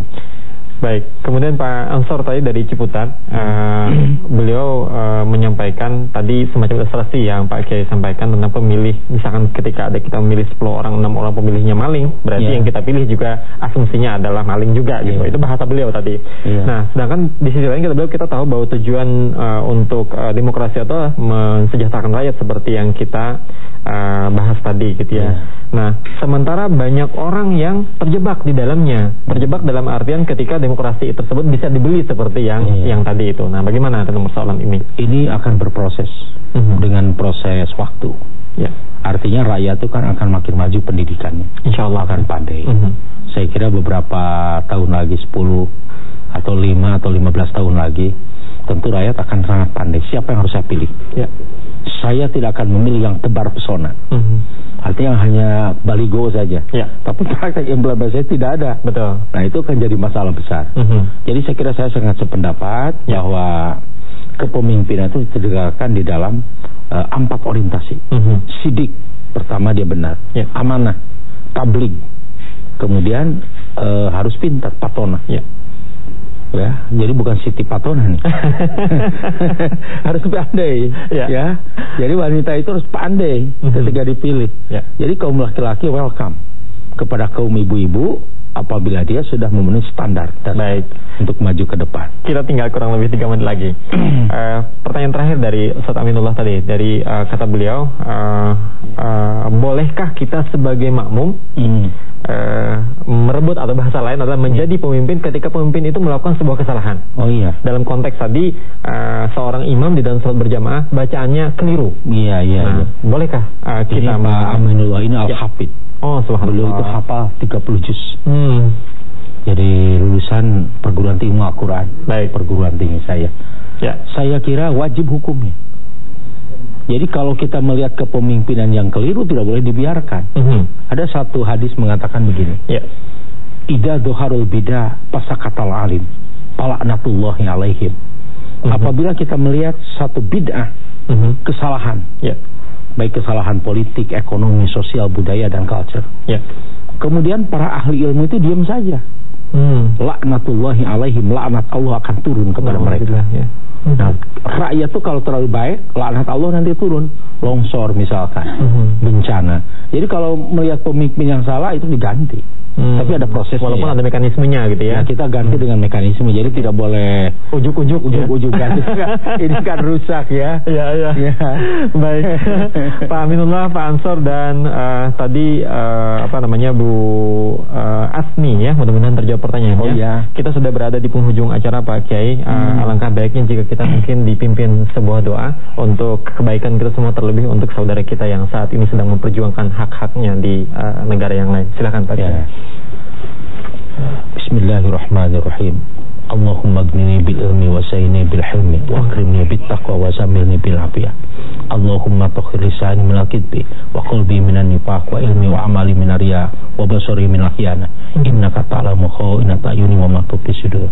S2: Baik, kemudian Pak Ansor tadi dari Ciputat, uh, beliau uh, menyampaikan tadi semacam ilustrasi yang Pak Kiai sampaikan tentang pemilih, misalkan ketika ada kita memilih 10 orang, 6 orang pemilihnya maling, berarti yeah. yang kita pilih juga asumsinya adalah maling juga gitu. Yeah. Itu bahasa beliau tadi. Yeah. Nah, sedangkan di sisi lain kita beliau kita tahu bahwa tujuan uh, untuk uh, demokrasi itu mensejahterakan rakyat seperti yang kita uh, bahas tadi gitu ya. Yeah. Nah, sementara banyak orang yang terjebak di dalamnya, terjebak dalam artian ketika demokrasi demokrasi tersebut bisa dibeli seperti yang iya. yang tadi itu. Nah, bagaimana tentang persoalan ini?
S3: Ini akan berproses mhm. -huh. dengan proses waktu. Ya. Artinya rakyat itu kan akan makin maju pendidikannya.
S2: Insya Allah
S3: akan pandai. Mhm. -huh. Saya kira beberapa tahun lagi 10 atau 5 atau 15 tahun lagi tentu rakyat akan sangat pandai siapa yang harus saya pilih. Ya. Saya tidak akan memilih yang tebar pesona. Mhm. -huh Artinya hanya baligo saja. Ya. Tapi praktek implementasi tidak ada.
S2: Betul.
S3: Nah itu kan jadi masalah besar. Mm -hmm. Jadi saya kira saya sangat sependapat ya. bahwa kepemimpinan itu ditegakkan di dalam uh, empat orientasi. Mm -hmm. Sidik pertama dia benar, yeah. amanah, tablik, kemudian uh, harus pintar, patona. Yeah ya jadi bukan Siti Patona nih harus pandai ya. ya jadi wanita itu harus pandai mm-hmm. ketika dipilih ya. jadi kaum laki-laki welcome kepada kaum ibu-ibu apabila dia sudah memenuhi standar dan Baik. untuk maju ke depan.
S2: Kita tinggal kurang lebih tiga menit lagi. uh, pertanyaan terakhir dari Ustaz Aminullah tadi, dari uh, kata beliau, uh, uh, bolehkah kita sebagai makmum hmm uh, merebut atau bahasa lain adalah menjadi pemimpin ketika pemimpin itu melakukan sebuah kesalahan.
S3: Oh iya.
S2: Dalam konteks tadi uh, seorang imam di dalam sholat berjamaah bacaannya keliru.
S3: Iya iya. Nah, iya.
S2: Bolehkah uh, kita
S3: Pak Aminullah ini al hafid.
S2: Oh subhanallah.
S3: Beliau itu hafal 30 juz. Hmm. Jadi lulusan perguruan tinggi Al-Quran. Baik. Perguruan tinggi saya. Ya. Saya kira wajib hukumnya. Jadi kalau kita melihat kepemimpinan yang keliru tidak boleh dibiarkan. Mm -hmm. Ada satu hadis mengatakan begini. Yeah. Ida doharul bida pasakatal alim. Palaknatullahi alaihim. Mm -hmm. Apabila kita melihat satu bid'ah, mm -hmm. kesalahan. Yeah. Baik kesalahan politik, ekonomi, sosial, budaya, dan culture. Yeah. Kemudian para ahli ilmu itu diam saja. Hmm. Laknatullahi alaihim, laknat Allah akan turun kepada nah, mereka. Ya. Nah, rakyat tuh kalau terlalu baik, laknat Allah nanti turun. Longsor misalkan, hmm. bencana. Jadi kalau melihat pemimpin yang salah itu diganti. Hmm. Tapi ada proses
S2: walaupun ya. ada mekanismenya gitu ya.
S3: Nah, kita ganti hmm. dengan mekanisme. Jadi tidak boleh
S2: ujuk-ujuk
S3: ujuk-ujuk ya? ganti. Ini kan rusak ya.
S2: Iya, iya. Ya. Baik. Pak Aminullah, Pak Ansor dan uh, tadi uh, apa namanya Bu uh, Asmi ya, mudah-mudahan terjawab pertanyaannya.
S3: Oh iya.
S2: Kita sudah berada di penghujung acara Pak Kiai. Uh, hmm. alangkah baiknya jika kita mungkin dipimpin sebuah doa untuk kebaikan kita semua terlebih untuk saudara kita yang saat ini sedang memperjuangkan hak-haknya di uh, negara yang lain. Silakan Pak Kiai. Ya.
S3: Bismillahirrahmanirrahim. Allahumma gnini bil ilmi wa sayni bil hilmi wa akrimni bit taqwa wa zamilni bil afiyah. Allahumma takhir lisani min al-kidbi wa qalbi minan nifaq wa ilmi wa amali min riya wa basari min al-khiyana innaka ta'lamu khawinata ayuni wa ma sudur.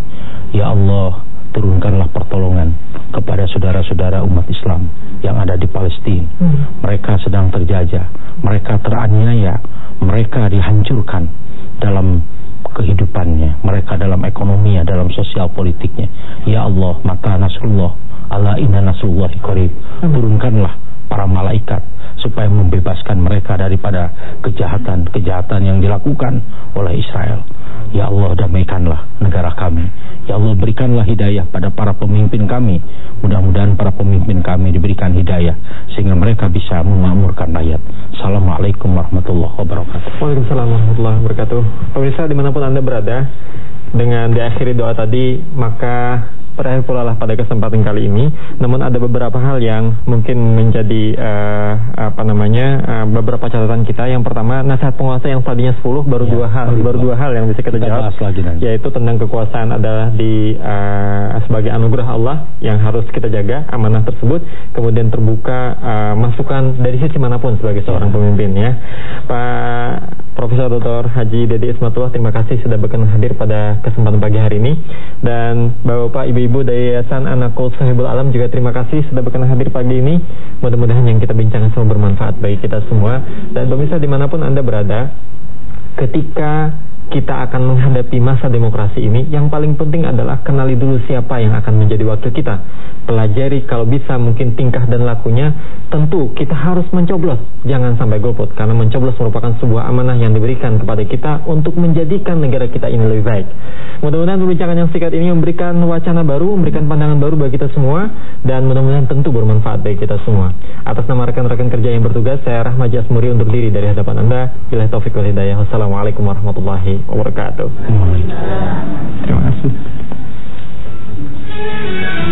S3: Ya Allah turunkanlah pertolongan kepada saudara-saudara umat Islam yang ada di Palestina hmm. mereka sedang terjajah mereka teraniaya mereka dihancurkan dalam kehidupannya, mereka dalam ekonominya, dalam sosial politiknya. Ya Allah, mata Nasrullah, Allah inna Nasrullah qarib. Turunkanlah para malaikat supaya membebaskan mereka daripada kejahatan-kejahatan yang dilakukan oleh Israel. Ya Allah damaikanlah negara kami. Ya Allah berikanlah hidayah pada para pemimpin kami. Mudah-mudahan para pemimpin kami diberikan hidayah sehingga mereka bisa memakmurkan rakyat. Assalamualaikum warahmatullahi wabarakatuh.
S2: Waalaikumsalam warahmatullahi wabarakatuh. Pemirsa di mana pun anda berada, dengan diakhiri doa tadi maka berakhir pula lah pada kesempatan kali ini. Namun ada beberapa hal yang mungkin menjadi uh, apa namanya uh, beberapa catatan kita. Yang pertama nasihat penguasa yang tadinya 10 baru ya, dua hal, baru dua hal yang bisa kita, kita jawab.
S3: Lagi
S2: Yaitu tentang kekuasaan adalah di uh, sebagai anugerah Allah yang harus kita jaga amanah tersebut. Kemudian terbuka uh, masukan dari sisi mana pun sebagai seorang ya. pemimpin ya. Pak Profesor Dr. Haji Dedi Ismatullah terima kasih sudah berkenan hadir pada kesempatan pagi hari ini dan Bapak Ibu Ibu dari Yayasan Anakul Sahibul Alam juga terima kasih sudah berkenan hadir pagi ini. Mudah-mudahan yang kita bincangkan semua bermanfaat bagi kita semua. Dan pemirsa di mana pun Anda berada, ketika kita akan menghadapi masa demokrasi ini, yang paling penting adalah kenali dulu siapa yang akan menjadi wakil kita. Pelajari kalau bisa mungkin tingkah dan lakunya, tentu kita harus mencoblos. Jangan sampai golput, karena mencoblos merupakan sebuah amanah yang diberikan kepada kita untuk menjadikan negara kita ini lebih baik. Mudah-mudahan perbincangan yang singkat ini memberikan wacana baru, memberikan pandangan baru bagi kita semua, dan mudah-mudahan tentu bermanfaat bagi kita semua. Atas nama rekan-rekan kerja yang bertugas, saya Rahmat Jasmuri untuk diri dari hadapan Anda. Bila taufik wal hidayah. Wassalamualaikum warahmatullahi wabarakatuh.
S3: Terima kasih.